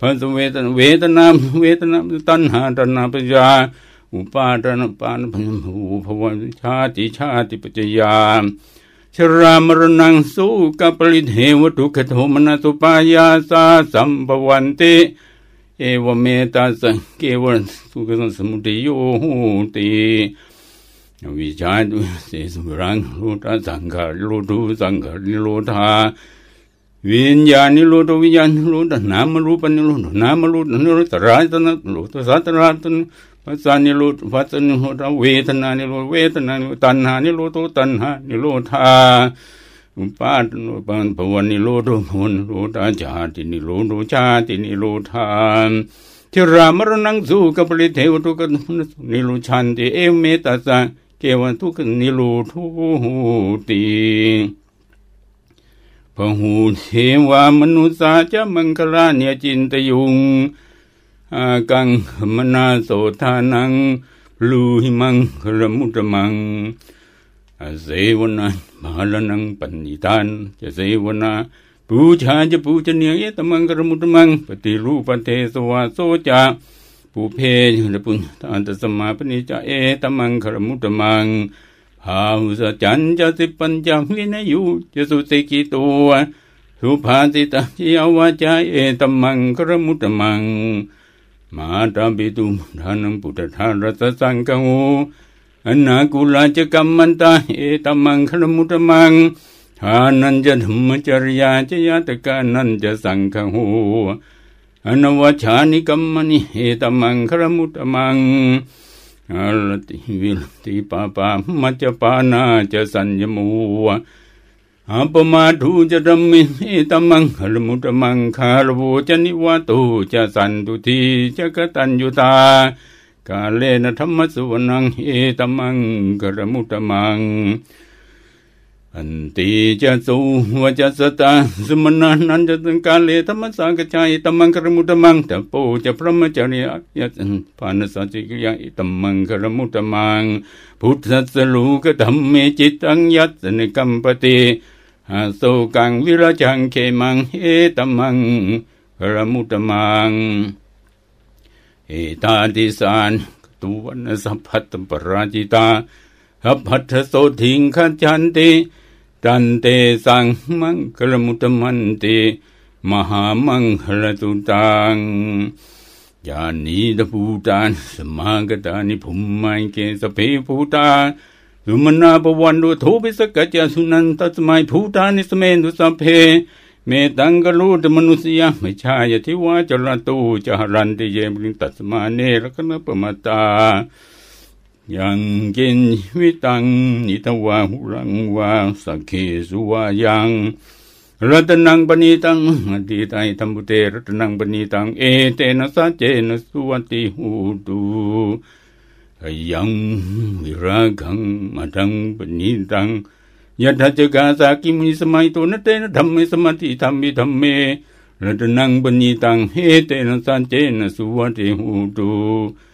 Speaker 1: ภัสเวทนาเวทนาเวทนาตัณหาตัณหาปัจจาอุปาทานปานพภูภวันชาติชาติปัจจยาชรามรณังสุกับปริเทวทุกขโทมนาสุปายาสาสัมภวันติเอวเมตาสังเกวสุขสังสมุติโยโหติวิชาตุเสสุรังโลตาสังขารโลตุสังขารโลธา วิญญาณิโลตวิญญาณิโลตนามรูปนิโลตนามรูปนิโลตรายตนะโลตสัตราตนภาษานิโลตภาษานิโลตเวทนานิโลเวทนานิโรตัณหานิโลตตัณหานิโลธาอุปาทปันภวันนิโรธภวันโรธาชาตินิโรธชาตินิโรธานทิรามรณังสุกปริเทวทุกนิโรชันติเอเมตัสสะเกวันทุกนิโรทุติ พหูเทวามนุสาจะมังคลาเนียจินตยุงอากังมนาโสทานังลูหิมังครมุตมังเสวนามาลนังปันิตานจะเสวนาปูชาจะปูชเนียเอตมังกรมุตมังปฏิรูปเทสวาโสจาปูเพยปุญตันตสมาปนิจาเอตมังครมุตมัง หาหุสจันจะสิปัญจวินยุจะสุติกิตัวสุภาติตาเยาวาจาเอตมังครมุตมัง มาตาบิตุมทานังปุตตารัสสังกังอนากุลาจะกัมมันตาเอตมังครมุตมังทานันจะธรรมจริยาจะยาตกานันจะสังฆหูอนวัชานิกัมมณิเอตมังครมุตมัง อลติวิลติปาปามัจจปานาจะสัญญมูอาปมาทูจะดมิเอตมังครมุตมังคารวูจะนิวาตุจะสันตุทีจะกตัญยุตากาเลนะธรรมสุวนังเอตมังกรมุตมัง อันติจะสุวจะสตาสมนานันจะตังกาเลธรรมสังกจายตมังกรมุตมังตะโปจะพระมจริยยะปานสัจจิยะตมังกรมุตมัง พุทธสลูกธรรมเมจิตังยัตนิกัมปติอาโสกังวิราจังเขมังเอตมังกรมุตมัง เอตาติสานตุวันสัพพัตปราจิตาหัพพัทโสทิงขจันติ ตันเตสังมังคลมุตมันติมหามังคลตุตังยานีดภูตานสมากตานิภุมไมเกสเพภูตาน สุมนาปวันดุโทปิสกัจจสุนันตัสมัยภูตานิสเมนุสัพเพ เมตังกลูตมนุสยาไม่ชายทิวาจรตูจหรันติเยมริตัสมาเนรกนปมตา ยังกินวิตัง นิตวาหุรังวาสักเคสุวายังรัตนังปณีตังอดีตัยธรรมุเตรัตนังปณีตัง เอเตนะสัจเจนะสุวัติหูตูยังวิรากังมาทังปณีตังยถาจกาสากิมิสมัยตุนเตนะธรรมสมาธิธรรมิธรรมเมรัตนังปณีตังเฮเตนะสัจเจนะสุวัติหูตูยัมพุทธเจนะสุวันติหูตุ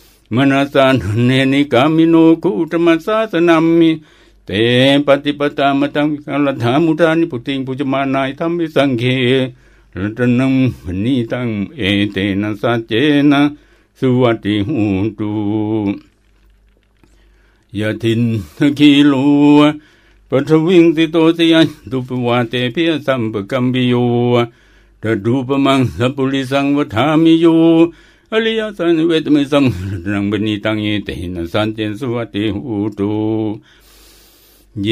Speaker 1: สังเกตนัสัจเจนะสุวัติหูตุเยสุภยุตามนาสานเนนิกามิโนคุตมัสสาสนามิเตปฏิปตามตังวิการถามุตานิพุติงปุจมานายธรรมิสังเขรัตนังมณีตังเอเตนะสัจเจนะสุวัติหูตุยะทินทคีลูปัทวิงสิโตสิยันตุปวาเตเพียสัมปกัมบิโยตดูปมังสัพพุริสังวทามิโย อริยสันเวทมิสังนังบณีตังเยเตหินะสันเจนสุวัติหูตุเย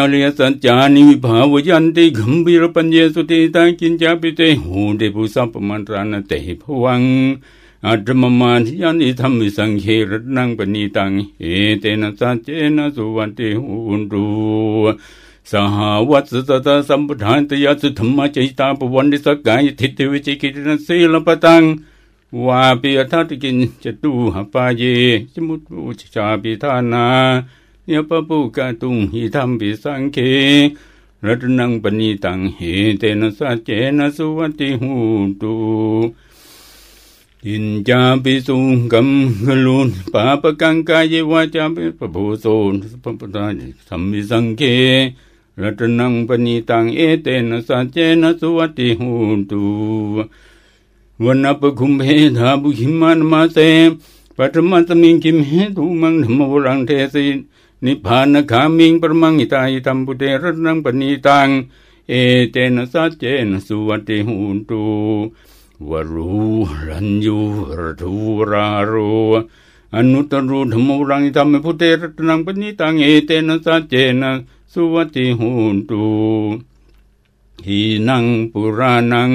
Speaker 1: อริยสัจจานิวิภาวยันติขัมบิรปัญเยสุติตากินจาปิเตหูเดปุสัพมันตรานเตหิภวังอัตมมาทิยันิธรรมิสังเขรนังปณีตังเอเตนะสัจเจนะสุวัติหูตุสหวัตสตตสัมปทานตยัสธรรมะจิตาปวันดิสกายทิฏฐิวิจิกิรนสีลปตัง วาปิยทัตกินจตุหปาเยสมุตุชาปิทานาเนปปุกาตุงหิธรรมปิสังเครัตนังปณีตังเหเตนะสัจเจนะสุวัติหูตุอินจาปิสุงกัมกลุนปาปกังกายวาจาปิปะโพโสปปตาสัมมิสังเครัตนังปณีตังเอเตนะสัจเจนะสุวัติหูตุ วันนับคุมเพธาบุขิมันมาเสปัตมัตมิงคิมเหตุมังธรรมวรังเทสินิพพานขามิงปรมังอิตายิตัมปุเตรนังปณีตังเอเตนะสัจเจนะสุวัติหุนตุวรูรัญยูรทูรารูอนุตรูธรรมรังธรรมพุเตรตนังปณิตังเอเตนะสัจเจนะสุวัติหุนตุหีนังปุรานัง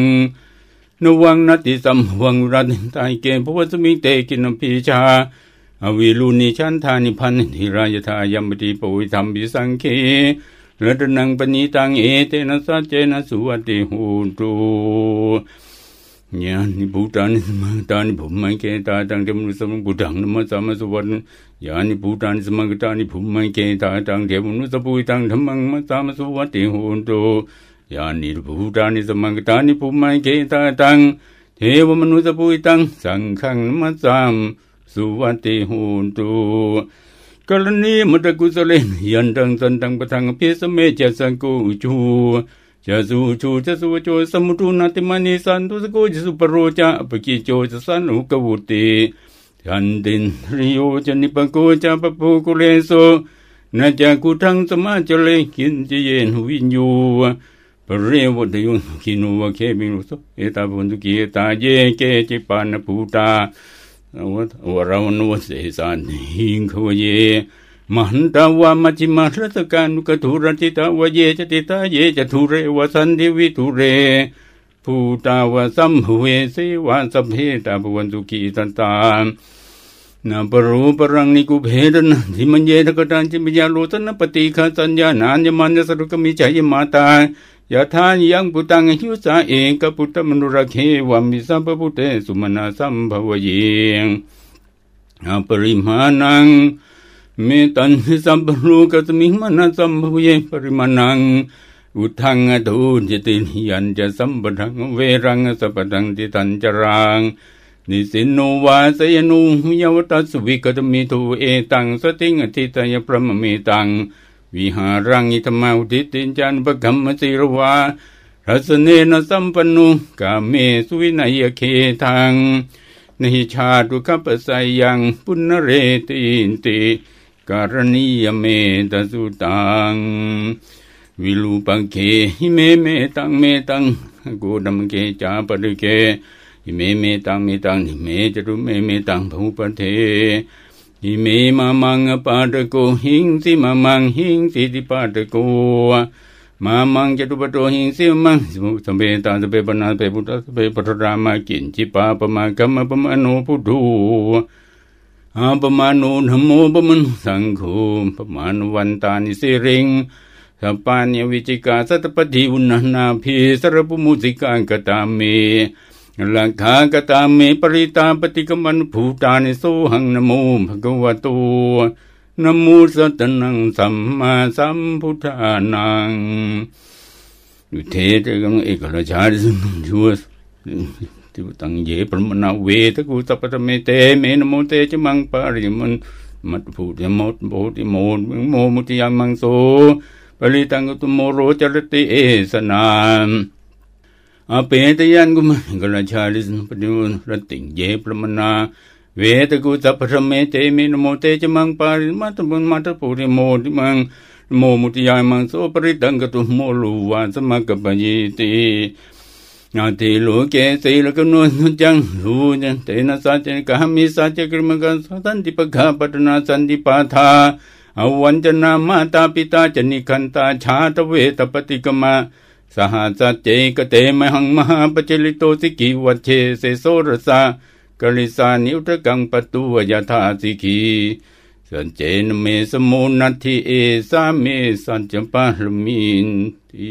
Speaker 1: นวังนติสัมวังรัตตายเกภวสมิเตกินพิชาอวิลุนิชันทานิพันธิรายทายมปติปวิธรรมบิสังเครัตนังปณิตังเอเตนะสัจเจนะสุวัติหุนตุญาณิบูตานิสมังตานิภุมังเกตาตังเทมุสมังบุตังนมัสสามสุวัตญาณิบูตานิสมังตานิภุมังเกตาตังเทมุสปุยตังธรรมังมัสสามสุวัติหุนตุ ญาณิบูตานิสมังกตานิภุมังเกตาตัง เทวมนุสปุยตัง สังฆังนมัสสามสุวัติหุนตุกรณีมุตกุสเลนยันตังสันตังปะทังเพิสเมจะสังกูจูจะสูชูจะสูโจสมุตุนาติมานิสันตุสกุจสุปโรจาปกิโจจะสันุกวุติยันดินริโยจะนิปโกจะปปุกุเลโสนาจะกุทังสมาจเลกินจะเย็นวิญญู ปเรวดยุนกินุวะเคบินุสเอตาบุนตุกีตาเยเกจิปานภูตาวราวนวเสสานหิงขวเยมหันตาวามัจิมารัตการนุกทุรจิตาวเยจติตาเยจทุเรวสันดิวิทุเรภูตาวสัมเวสีวาสัพเพตาปวันสุขีตันตานาปรูปรังนิกุเพดนทิมันเยทกตันจิมิยาโลตนปฏิฆาสัญญานานยมันยสรุกมิจายมาตา ยะทานยังปุตังหิวสาเองกปุตตมนุรเควัมมิสัมปปุเตสุมนาสัมภวเยงอปริมาณังเมตันสัมปรูกัสมิมนาสัมภวเยปริมาณังอุทังอทูจติยันจะสัมปทังเวรังสัพทังติตันจรังนิสินโนวาสยนุยวตัสวิกตมิทูเอตังสติงอทิตยพระมเมตัง วิหารังอิธรรมาอุทิตินจันปะกัมมสิรวารัสเนนสัมปนุกาเมสุวินัยเคทังนิชาตุขปสัยยังปุณเรตินติการณียเมตสุตังวิลูปังเคหิเมเมตังเมตังโกดัมเกจาปริเกหิเมเมตังเมตังหิเมจตุเมเมตังภูปเท อิเมมามังปาตะโกหิงสิมามังหิงสิติปาตะโกมามังจตุปโตหิงสิมังสเปตาสเปปนาสเปพุทธสเปปทรามากินจิปาปมากัมมปมาโนพุทโธอาปมาโนธโมปมันสังโฆปมาณวันตานิสิริงสัปปานิวิจิกาสัตปฏิอุณนาภิสรปุมุสิกังกตามี หลังคากตาเมปริตาปฏิกมันภูตานิโสหังนโมภะคะวะโตนโมสัตนังสัมมาสัมพุทธานังดุเทตกังเอกราชาดิสุนชัวติวตังเยปรมนาเวทกุสัพพะเมเตเมนโมเตจมังปาริมันมัตภูติมตโบติโมนโมมุติยามังโสปริตังกุตุโมโรจรติเอสนาม อาเปตยันกุมกลาชาลิสปฏิวันรติงเยปรมนาเวตกุสัพพะเมเตมินโมเตจมังปาริมัตบุญมัตปุริโมติมังโมมุติยามังโสปริตังกตุโมลูวาสมกปยิตินาติโลเกสีลกนุนจังรูจันเตนะสัจกะมิสัจกรมกันสันติปะกะปัตนาสันติปาทาอวันจนามาตาปิตาจนิคันตาชาตเวตปฏิกมา สหสัจเจกเตมหังมหาปจลิโตสิกิวัชเชเสโสรสากลิสานิอุตกังปตุวยาธาสิกีสัจเจนเมสมุนัติเอสาเมสัจจปะลมินที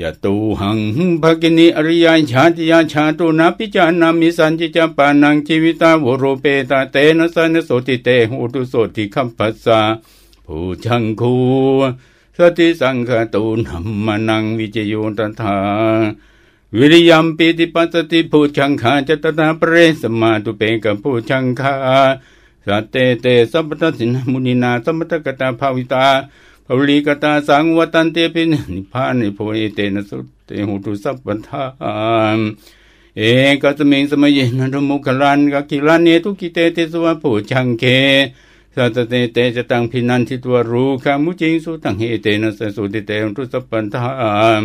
Speaker 1: ยะตูหังภกินีอริยชาติยาชาตุนาปิจานามิสันจิจปานังชีวิตาวโรเปตาเตนะสันโสติเตหูตุโสติคัมปัสสะผู้ชังคู สติสังฆตูนัมมนังวิจโยตถาวิริยัมปิติปัสสติผู้ชังขาจตตาเปรสมาตุเปกผู้ชังขาสัตเตเตสัพพทสินมุนีนาสัมปตกตาภาวิตาภวลีกตาสังวัตันเตปินนิพานิโพเอเตนะสุเตหุตุสัพพันธามเอกัสมิงสมัยนันทมุขลันกกิลันเนตุกิเตติสวะผู้ชังเค สัตเตเตจะตังพินันทิตัวรู้ขามุจิงสุตังเหเตนะสสุติเตตุสัพพันธาม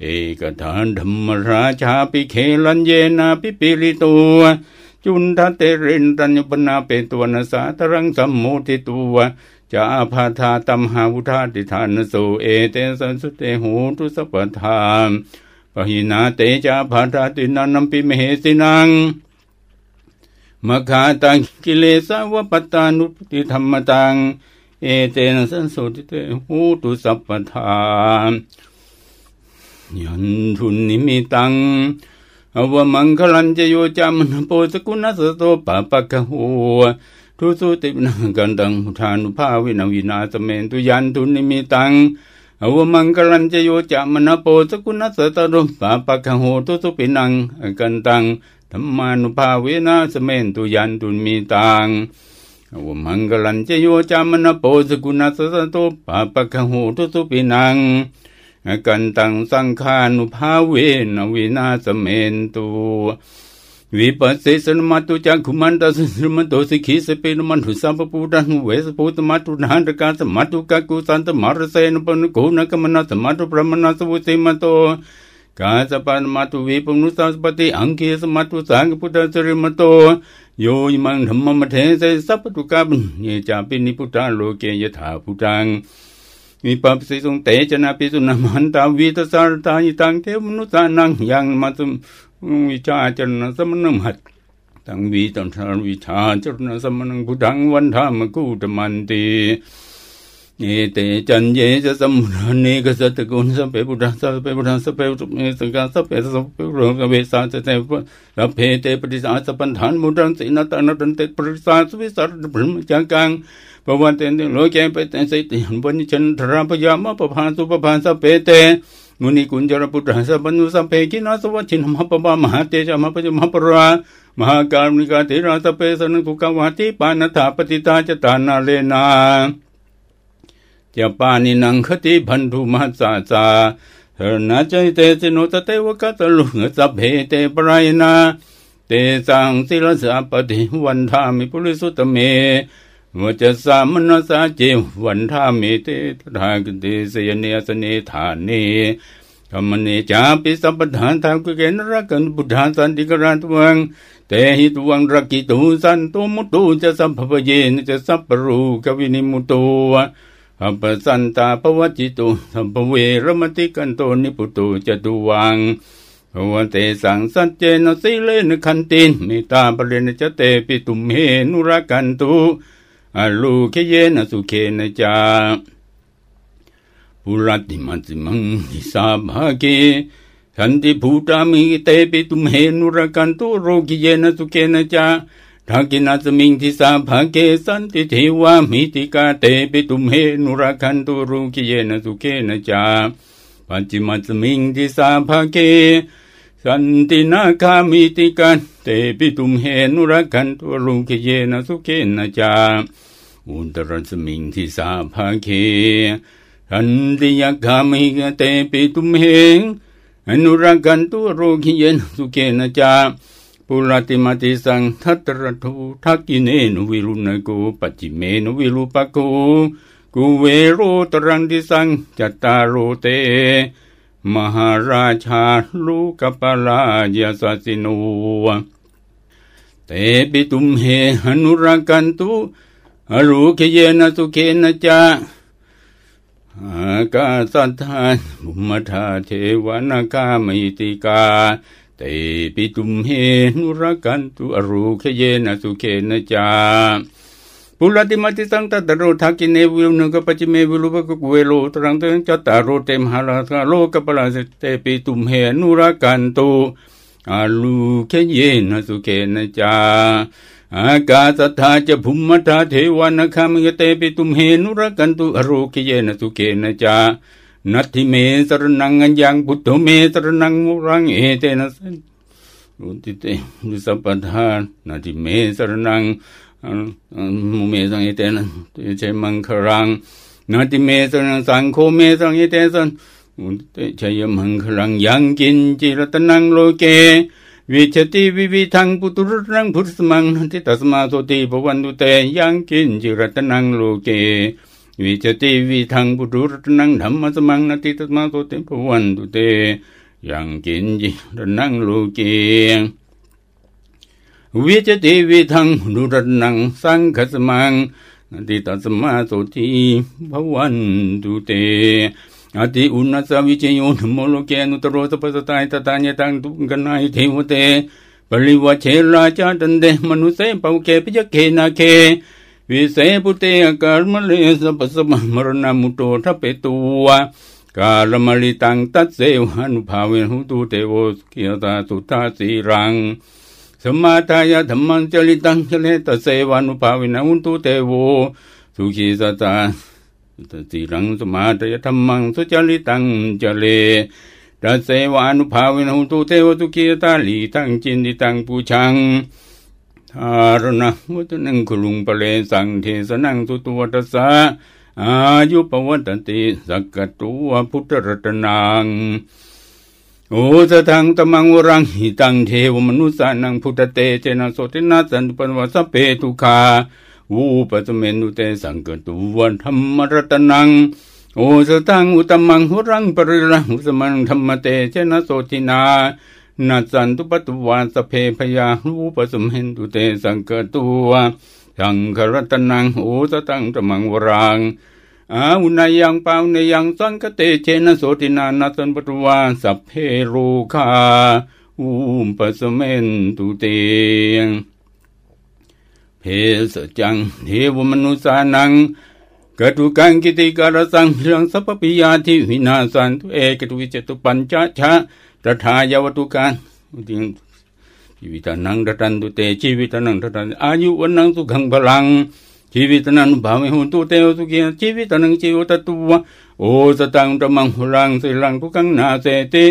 Speaker 1: เอกทานธรรมราชาปิเคลันเยนาปิปิริตัวจุนทัเตเรนตัญญปนาเปตัวนาสาตรังสัมโมทิตัวจาพาธาตัมหาวุธาติทานโสเอเตสันสุเตหูตุสัพพทามปหินาเตจาพาธาตินันนัมปิเมเหสินัง มคาตังกิเลสาวปตานุปติธรรมตัง เอเตนะสันโสติเตหูตุสัพพทามยันทุนนิมิตังอวมังคลันจโยจามนโปสกุณสโตปะปะกะหัวทุสุติปนังกันตังทานุภาวินาวินาสเมนตุยันทุนิมิตังอวมังคลันจโยจามนโปสกุณสตรุปะปะกะหัวทุสุปินังกันตัง ธรรมานุภาเวนะสเมนตุยันตุมีตังวมังกลันเจโยจามนโปสกุณสสโตปะปะคะหูทุสุปินังกันตังสังขานุภาเวนวินาสเมนตุวิปัสสิสนมัตุจักขุมันตัสสมันโตสิขีสเปนมันหุสัมปปูดันเวสปูตมัตุนานตกาสมัตุกักุสันตมารเสนปนุโกนกมนัสมัตุพระมนัสวุติมโต กาสปานมาตุวิปนุสัสปติอังเกสมาตุสังพุทธสริมโตโยยมังธรรมมเทเสสัพตุกับเยจาปินิพุทธาโลเกยถาพุทังมีปัปสิสุงเตจนาปิสุนามันตาวิตสารตายิตังเทมนุสานังยังมาตุวิชาจนสมนมัดตังวิตังทารวิชาจนสมนังพุทธังวันธามกุตมันติ เยเตจันเยจะสมุทเนกสัตกุลสัพเพพุทธสัพเพพุทธสัพเพสุเมสังกาสัพเพสัพเพโรกเวสาสเตสัพเพเตปฏิสาสปันธานมุตังสินาตานันเตปิสาสวิสารพรมจังกังปวันเตนโลเกเปเตสิติปัญจันทราพยามะปภานสุปภานสัพเพเตมุนิกุญจรพุทธสัพพัญสัพเพกินาสวัชินมปปามหาเตจามปจมปรามหาการมิกาเทราสัพเพสนุทุกวาติปานัถาปฏิตาจตานาเลนา จะปานินังคติพันธุมัสาสาเธอนาใจเตสิโนตเตวกัตลุงสัพเพเตปรายนาเตสังสิลสาปฏิวันธามิปุริสุตเมวจะสามนสาเจวันธามิเตทากเตสยเนสเนธานีธรรมเนจาปิสัพพทานทางกุเกนรักันบุทธาสันติกราตวังเตหิตวังรักิตูสันตุมุตุจะสัพพเยนจะสัพปรูกวินิมุตุ อัปสันตาปวัจิตุสัมภเวรมติกันโตนิปุตุจตุวังภวเตสังสัจเจนสิเลนคันตินมิตาปเรนจเตปิตุมเฮนุรกันตุอลูเคเยนสุเคนจาปุรติมัติมังหิสาภาเกสันติภูตามิเตปิตุมเฮนุรกันตุโรกิเยนสุเคนจา ทักินาสมิงทิสาภาเกสันติเทวามิติกาเตปิตุมเฮนุรัคันตุรุกิเยนสุเกนจาปัจจิมัสมิงทิสาภาเกสันตินาคามิติกาเตปิตุมเฮนุรัคันตุรุกิเยนสุเกนจาอุตรสมิงทิสาภาเกสันติยคามิเตปิตุมเฮอนุรักันตุรุกิเยนสุเกนจา ปุรติมาติสังทัตระทูทักกิเนนวิรุณโกปัจจิเมนวิรุปโกกุเวโรตรังดิสังจัตตารโรเต มหาราชาลูกปลายาสสิโนเตปิตุมเหหนุรักันตุอรูเคเยนะสุเคนะจาอากาสัทธามุมทาเทวนาคามิติกา เตปิตุมเฮนุรกันตุอรูขเยนะสุเคนะจาปุรติมติสังตัตโรทักินเนวิลนุกปจิเมวิลุปกกุเวโลตรังเตจตตารโรเตมหาลาสาโลกปลาสเตปิตุมเฮนุรกันตุอาลูขเยนะสุเคนะจาอากาศธาจะภุมมทาเทวานาคามิเตปิตุมเฮนุรกันตุอรูขเยนะสุเคนะจา นัตถิเมสรนังอัญญังพุทธเมสรนังมุรังเอเตนะสันรุติเตมุสัพพทานนัตถิเมสรนังมุเมสังเอเตนะเจมังครังนัตถิเมสรนังสังโฆเมสังเอเตสันมุติเชยมังครังยังกินจิรตนังโลเกวิชติวิวิทังปุตุรังพุทธมังทิตัสมาโสติภวันตุเตยังกินจิรตนังโลเก วิชติวิทังปุตุรตนังธรรมสมังนติตัสมาโสติภวันตุเตยังกินจิรนังโลเกวิจติวิทังนุรนังสังขสมังนติตัสมาโสติภวันตุเตอติอุณสวิเจโยนโมโลเกนุตโรสปัสตายตตาญตังตุกนายเทวเตปริวเชราจาตันเดมนุเสปาวเกปิจเกนาเค วิเศปุเตอกาลมเลสปัสมมรณมุโตทเปตัวกาลมลิตังตัสเสวานุภาเวหุตุเตโวสกิยตาสุตาสีรังสมาทายธรรมังจลิตังจเลตเสวานุภาเวนะหุตุเตโวสุขีสตาติรังสมาตยธรรมังสุจริตังจเลตเสวานุภาเวนะหุตุเตโวสุขีตาลีตังจินดิตังปูชังารณะมุตนังคุลุงปะเลสังเทสนังสุตัวตัสสะอายุปวัตติสักกตัวพุทธรัตนังโอสทังตมังวรังหิตังเทวมนุสานังพุทธเตเจนะโสตินาสันตุปนวสเปตุคาวูปัสเมนุเตสังกตุวันธรรมรัตนังโอสทังอุตมังหุรังปริรังอุสมังธรรมเตเจนะโสตินา นาสันตุปตุวาสเพพยาวูปสเมนตุเตสังกตุวสังครัตนังโอสตังตมังวรังอาวุนายังปาวในยังสังกเตเชนะโสตินานาสันปตุวาสัพเพโรคาอุมปสเมนตุเตเพสจังเทวมนุสานังกตุกังกิติการสังเรื่องสัพปิยาทิวินาสันตุเอกตุวิจตุปัญจชะ ตถายาวตุกันชีวิตนังดัตันตุเตชีวิตนังดัตันอายุวันนังสุขังพลังชีวิตนันภาวิหุนตุเตวสุขีชีวิตนังชีวตตัวโอสตังตมังหุรังสิลังทุกังนาเสติ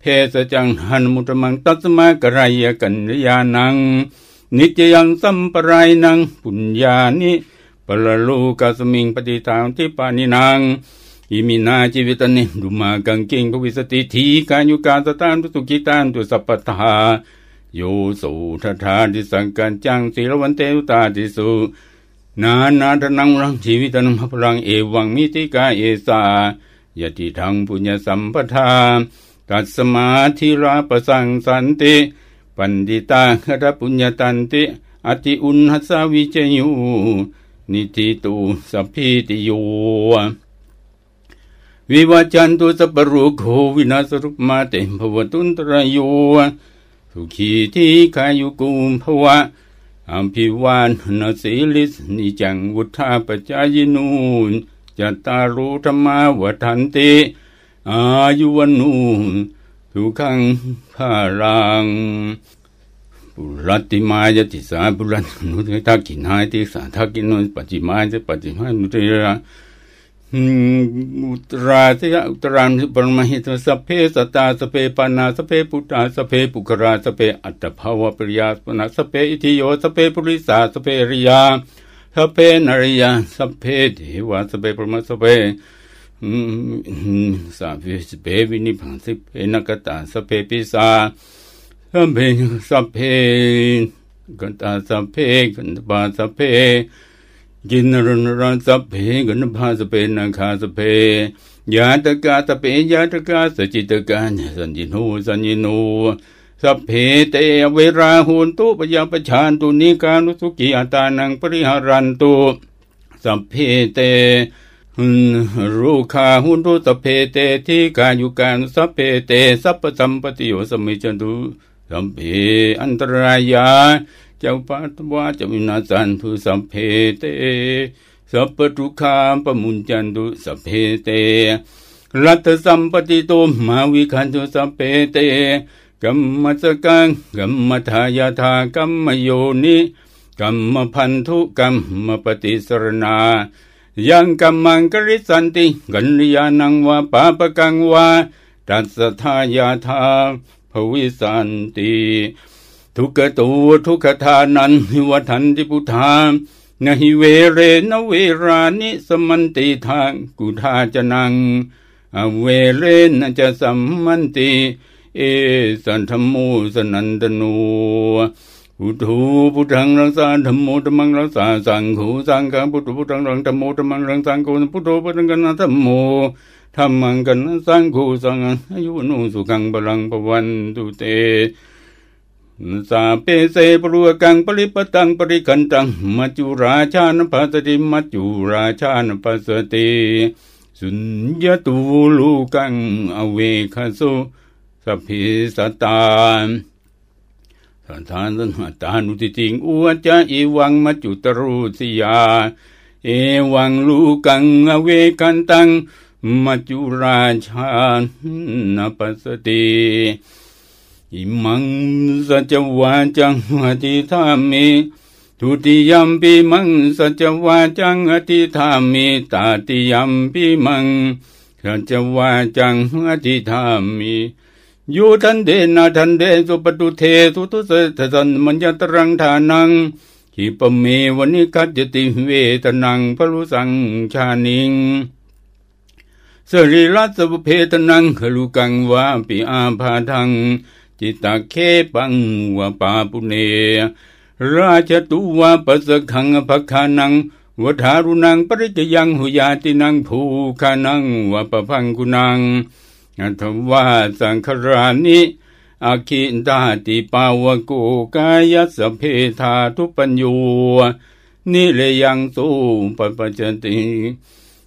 Speaker 1: เพสจังหันมุตมังตัสมากรายกันยานัง นิจยังสัมปรายนังปุญญานิปลลูกัสมิงปฏิทางทิปานินัง อิมินาชีวิตนิดุมากังเก่งภวิสติทีกายุกาสตานตุสุกิตานตุสัพทาโยสุทธาทิสังกันจังสีรวันเตวตาติสุนานาตนังรังชีวิตนังพลังเอวังมิติกาเอสายติทังปุญญสัมปทาตัสมาธิราประสังสันติ ปันดิตาคตปุญญตันติ อติอุณหัสวิเจยุนิติตุสัพพิติโย วิวัจันตุสัพรุโควินาสรุปมาเตมภวตุนตรโยสุขีที่ขายุกุมภวะอัมพิวานนาสีลิสนิจังวุธาปจายนูนจัตตารุธรรมาวัฏันติอายุวนูทุขังภารังปุรัติมายติสาปุรัตนุทักกินายติสาทักกินุปจิมายติปจิมายนุติระ อุตราเสยอุตรานปรมหิตสเพสตาสเพปานาสเพปุตตาสเพปุกราสเพอัตภาวปริยาสปนาสเพอิทิโยสเพปุริสาสเพริยาสเพนริยาสเพเทวาสเพปรมสเพสัพเพสเพวินิพังสเพนกตาสเพปิสาสเพสเพกันตาสเพกันตาสเพ กินรนรันสัพเพกันภาสเพนังคาสเพยาตกาสเพยาตกาสจิตกาสัญญิโนสัญญิโนสัพเพเตเวราหุนตุปยาปชานตุนิกานุสุกิอาตานังปริหารันตุสัพเพเตรูคาหุนตุสัพเพเตทิกายุการสัพเพเตสัพพสัมปติโยสมิจันตุสัพเพอันตรายา จ้าปัตวาจะวินาสันทุสัพเพเตสัพพทุขามปมุญจันตุสัพเพเตรัตสัมปติโตมาวิคันตุสัพเพเตกัมมัสกังกัมมทายาทากัมมโยนิกัมมพันธุกัมมปฏิสรณายังกัมมังกริสสันติกัลยาณังวาปาปกังวาตัสสะ ทายาทาภวิสสันติ ทุกตูทุกทานันหิวทันติพุทธานหิเวเรนเวรานิ สัมมันตีธะ กุทาจนังอเวเรนจะสัมมันติ เอส ธัมโมสนันตโนพุทโธพุทธังรักษาธรรมโมธรรมังรักษาสังโฆสังฆพุทโธพุทธังรังธรรมโมธรรมังรังสังโฆพุทโธพุทธังกันธรรมโมธรรมังกันสังโฆสังอายุโนสุขังบาลังปวันตุเต สาเปเสปรุกังปริปตังปริคันตังมัจจุราชานปัสติมัจจุราชานปัสติสุญญตูลูกังอเวคสุสพิสตาสันทานสันหตานุติติงอุวจาอีวังมัจจุตรุสิยา เอวังลูกังอเวกันตังมัจจุราชานปัสติ อิมังสัจวาจังอติธามิทุติยมปีมังสัจวาจังอติธามิตาติยมปีมังสัจวาจังอติธามิยูทันเดนาทันเดสุปตุเทสุตุเสทสันมัญญตรังทานังขิปเมวันิคัจติเวทนังพลุสังชานิงสรีรัสบุเพทนังขลุกังวาปิอาภาทัง จิตตเคปังวะปาปุเน ราชตุวาปสขังภคานังวัฏารุนังปริจยังหุยาตินังภูคานังวะปะพังกุนังอัตวาสังครานิอาคินตาติปาวกุกายสเพธาทุปัญญูนิเลยังสูปปัจจติ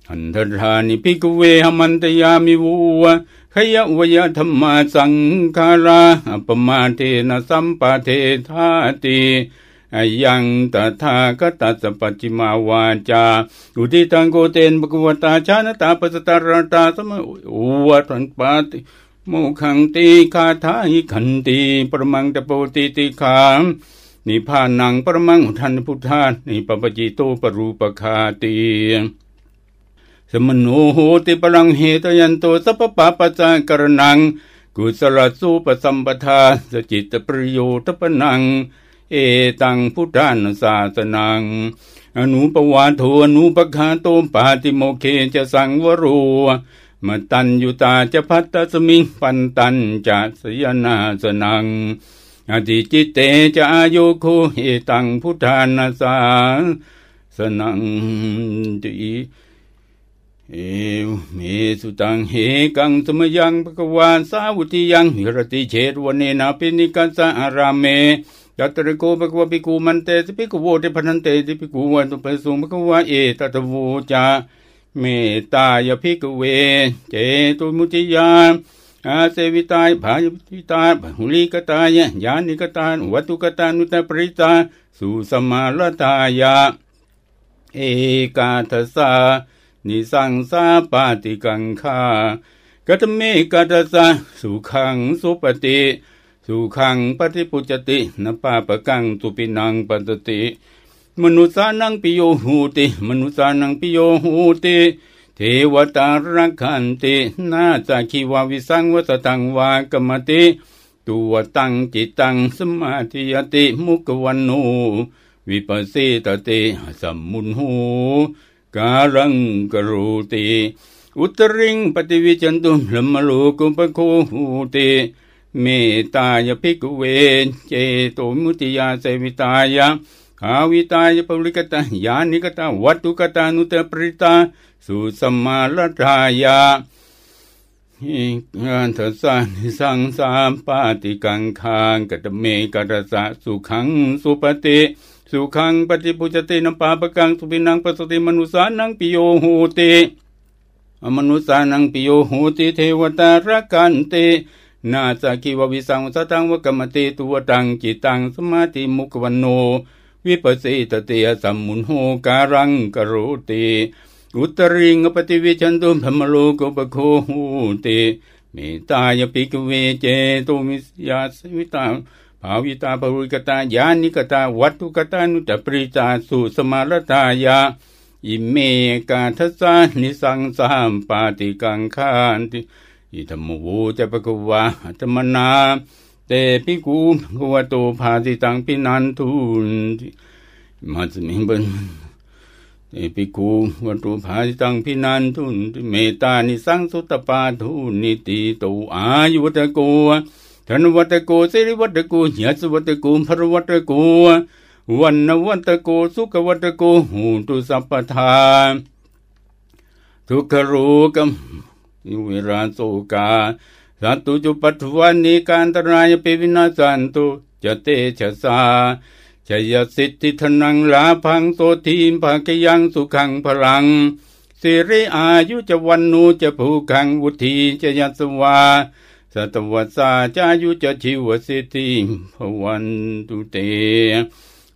Speaker 1: อันทธานิพิกเวหมันตยามิวู ขยวยธรรมสังคาราปมาเทนะสัมปะเทธาติยังตถาคตสปัจจิมาวาจา อุทิตังโกเตนภกวตาชานตาปสตารตาสมอุวัตันปาติโมขังตีคาทาหิขันตีปรมังตะโปติติขามนิพานังปรมังทันพุทธานิปปจิโตปรูปคาตี สมโนโหติปรังเหตยันโตสัพปะปัจจกรนัง กุศลสูปสัมปทาสจิตประโยชน์ปนัง เอตังพุทธานุศาสนัง อนุปวาโทอนุปคาโตปาติโมเคจะสังวโรมตัญยุตาจะพัตตสมิงปันตันจะสยนาสนัง อธิจิตเตจะอายุโคเอตังพุทธานาสาสนังตี เอวเมสุตังเฮกังสมยังปะกวานสาวุติยังหิรติเชตวันเนนาปินิกัสสะอารามเมยัตระโกปะกวปิกูมันเตสปิกโวเตพนันเตติปิกูวันตุเปสุงปะกวาเอตตะโวจาเมตายพิกเว เจตุมุติยาอาเสวิตายภายวิตาหุลิกตายญาณิกตาวัตุกตานุตปริตาสุสมาลตายา เอกาทสา นิสังสาปาติกังคากัตเมกัตสะสุขังสุปฏิสุขังปฏิปุจตินปาปะกังตุปินังปตติมนุสานังปิโยหูติ มนุสานังปิโยหูติเทวตารักขันตินาจะคีวาวิสังวัตตังวากรรมติตัวตังจิตตังสมาธิยติมุกวันโนวิปัสสิตติสัมมุนหู การังกรูติอุตริงปฏิวิจันตุลมโลกุปโคหูติเมตายภิกเวเจโตมุติยาเสวิตายาขาวิตายปริกตายานิกตาวัตุกตานุตปริตาสุสมาลทายาหิกันทสานิสังสามปาติกังคางกตเมกัตสะสุขังสุปฏิ สุขังปฏิปุจเตนปาปกังสุปินังปสติมนุสานังปิโยโหติมนุสานังปิโยโหติเทวตารักันตินาสากิววิสังสตังวกรรมติตัวตังจิตังสมาธิมุกวันโน วิปัสสิตเตยสัมมุนโหการังกโรติอุตริงปฏิวิชันตุพมโลกปโคโหติเมตายปิกเวเจตุมิยาสวิตัง ภาวิตาปรุกตาญาณิกตาวัตถุกตานุตปริจาสุสมารตายาอิเมกาทัสานิสังสามปาติกังคานติอิธรรมโวจะปะกวาธรรมนาเตปิกูกวโตภาติตังปินันทุนมาสมิบันเอปิกูวัตุภาสิตังพินันทุนเมตานิสังสุตปาทุนิติโตอายุวัตโก ธนวัตโกสิริวัตโกยสวัตโกพรวัตโกวันนวัตโกสุขวัตโกหูตุสัพพทาทุกขรูกัมยุวิราโสกาสัตตุจุปัตวันนิการตรายปิวินาสันตุจเตชะสาชยสิทธิธนังลาพังโสทีมภาคยังสุขังพลังสิริอายุจะวันนูจะผูขังวุธีจะยัสวา สัตวัสสาจายุจะชิวสิทิภวันตุเต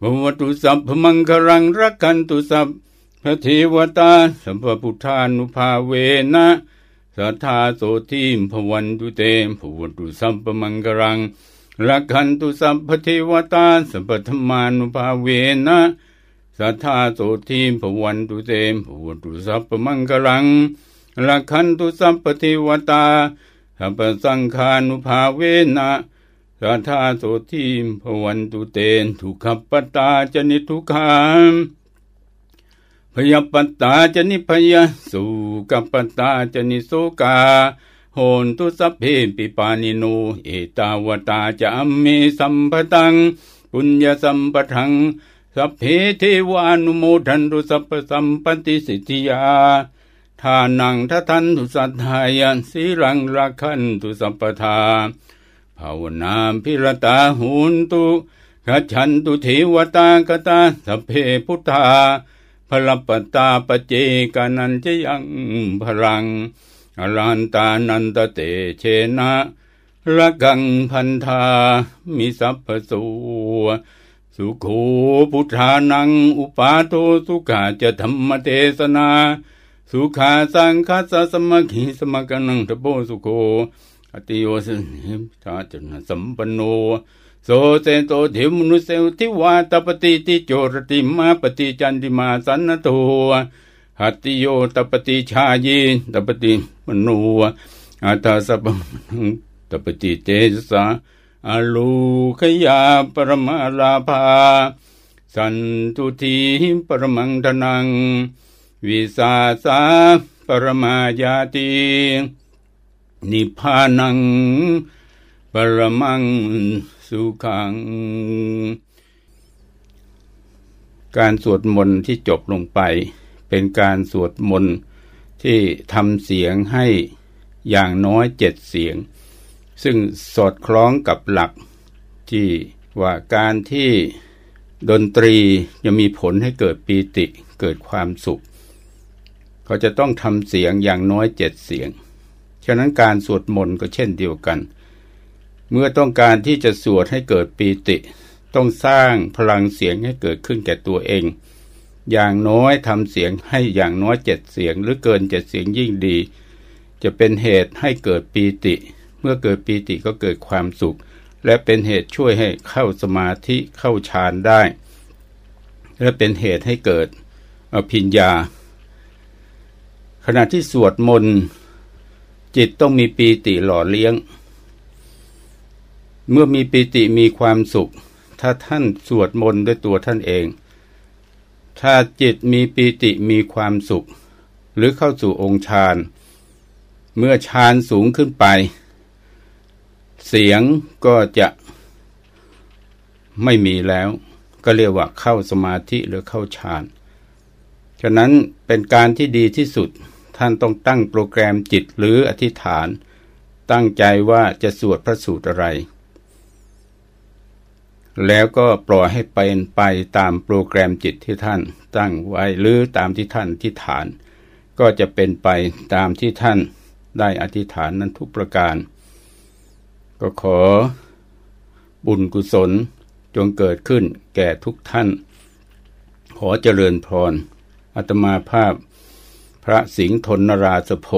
Speaker 1: ภวตุสัพพมังครังรักขันตุสัพพระเทวตาสัมปพุทธานุภาเวนะสัทธาโสทิมภวันตุเตภวตุสัพพมังครังรักขันตุสัพพเทวตาสัพพธรรมานุภาเวนะสัทธาโสทิมภวันตุเตภวตุสัพพมังคลังรักขันตุสัพพเทวตา สัพสังฆานุภาเวนะสัทธาโสทิมภวันตุเตทุกขัปปัตตาจนิททุกขา ภยัปปัตตาจนิพภยา โสกัปปัตตาจนิสโสกาโหนตุสัพเพปิปาณิโน เอตตาวตา จ อัมเหหิ สัมภตังปุญญสัมปทังสัพเพเทวานุโมทันตุสัพพสัมปัตติสิทธิยา ทานัง ททันตุสัทธายะ สีลังรักขันตุสัพพทาภาวนาพิรตาหุนตุขัฉันตุเทวตากตาสเพพุทธาพลปตาปเจกานันจะยังพลังอรันตานันตเตเชนะระกังพันธามิสัพพสูสุขพุทธานัง อุปาโทสุขาจะธรรมเทศนา สุขาสังคัสสมขีสมกันังทโพสุโคอติโยสนิมชาจนะสัมปันโนโสเซโตเทมนุเสวทิวาตปฏิติโจรติมาปฏิจันติมาสันนโตหัตติโยตปฏิชายีตปฏิมโนอัตสัพพังตปฏิเตสะอลูขยาปรมาลาภาสันตุทีปรมังทนัง วิสาสาปรมายาตินิพพานัง ปรมังสุขัง การสวดมนต์ที่จบลงไป เป็นการสวดมนต์ที่ทำเสียงให้อย่างน้อยเจ็ดเสียง ซึ่งสอดคล้องกับหลักที่ว่าการที่ดนตรีจะมีผลให้เกิดปีติเกิดความสุข เขาจะต้องทำเสียงอย่างน้อยเจ็ดเสียง ฉะนั้นการสวดมนต์ก็เช่นเดียวกัน เมื่อต้องการที่จะสวดให้เกิดปีติ ต้องสร้างพลังเสียงให้เกิดขึ้นแก่ตัวเอง อย่างน้อยทำเสียงให้อย่างน้อยเจ็ดเสียง หรือเกินเจ็ดเสียงยิ่งดี จะเป็นเหตุให้เกิดปีติ เมื่อเกิดปีติก็เกิดความสุข และเป็นเหตุช่วยให้เข้าสมาธิเข้าฌานได้ และเป็นเหตุให้เกิดอภิญญา ขณะที่สวดมนต์จิตต้องมีปีติหล่อเลี้ยง เมื่อมีปิติมีความสุข ถ้าท่านสวดมนต์ด้วยตัวท่านเอง ถ้าจิตมีปิติมีความสุข หรือเข้าสู่องค์ฌานเมื่อฌานสูงขึ้นไป เสียงก็จะไม่มีแล้ว ก็เรียกว่าเข้าสมาธิหรือเข้าฌาน ฉะนั้นเป็นการที่ดีที่สุดท่านต้องตั้งโปรแกรมจิตหรืออธิษฐาน ตั้งใจว่าจะสวดพระสูตรอะไร แล้วก็ปล่อยให้เป็นไปตามโปรแกรมจิตที่ท่านตั้งไว้หรือตามที่ท่านที่ฐาน ก็จะเป็นไปตามที่ท่านได้อธิษฐานนั้นทุกประการ ก็ขอบุญกุศลจงเกิดขึ้นแก่ทุกท่าน ขอเจริญพร อัตมาภาพ พระสิงห์ทนนราสโพ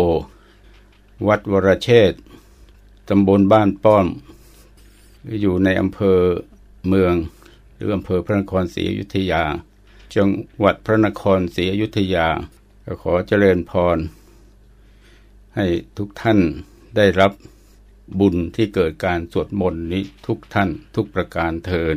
Speaker 1: วัดวรเชษตำบลบ้านป้อม อยู่ในอำเภอเมือง หรืออำเภอพระนครศรีอยุธยา จังหวัดพระนครศรีอยุธยา ก็ขอเจริญพร ให้ทุกท่านได้รับบุญที่เกิดการสวดมนต์นี้ทุกท่านทุกประการเทิน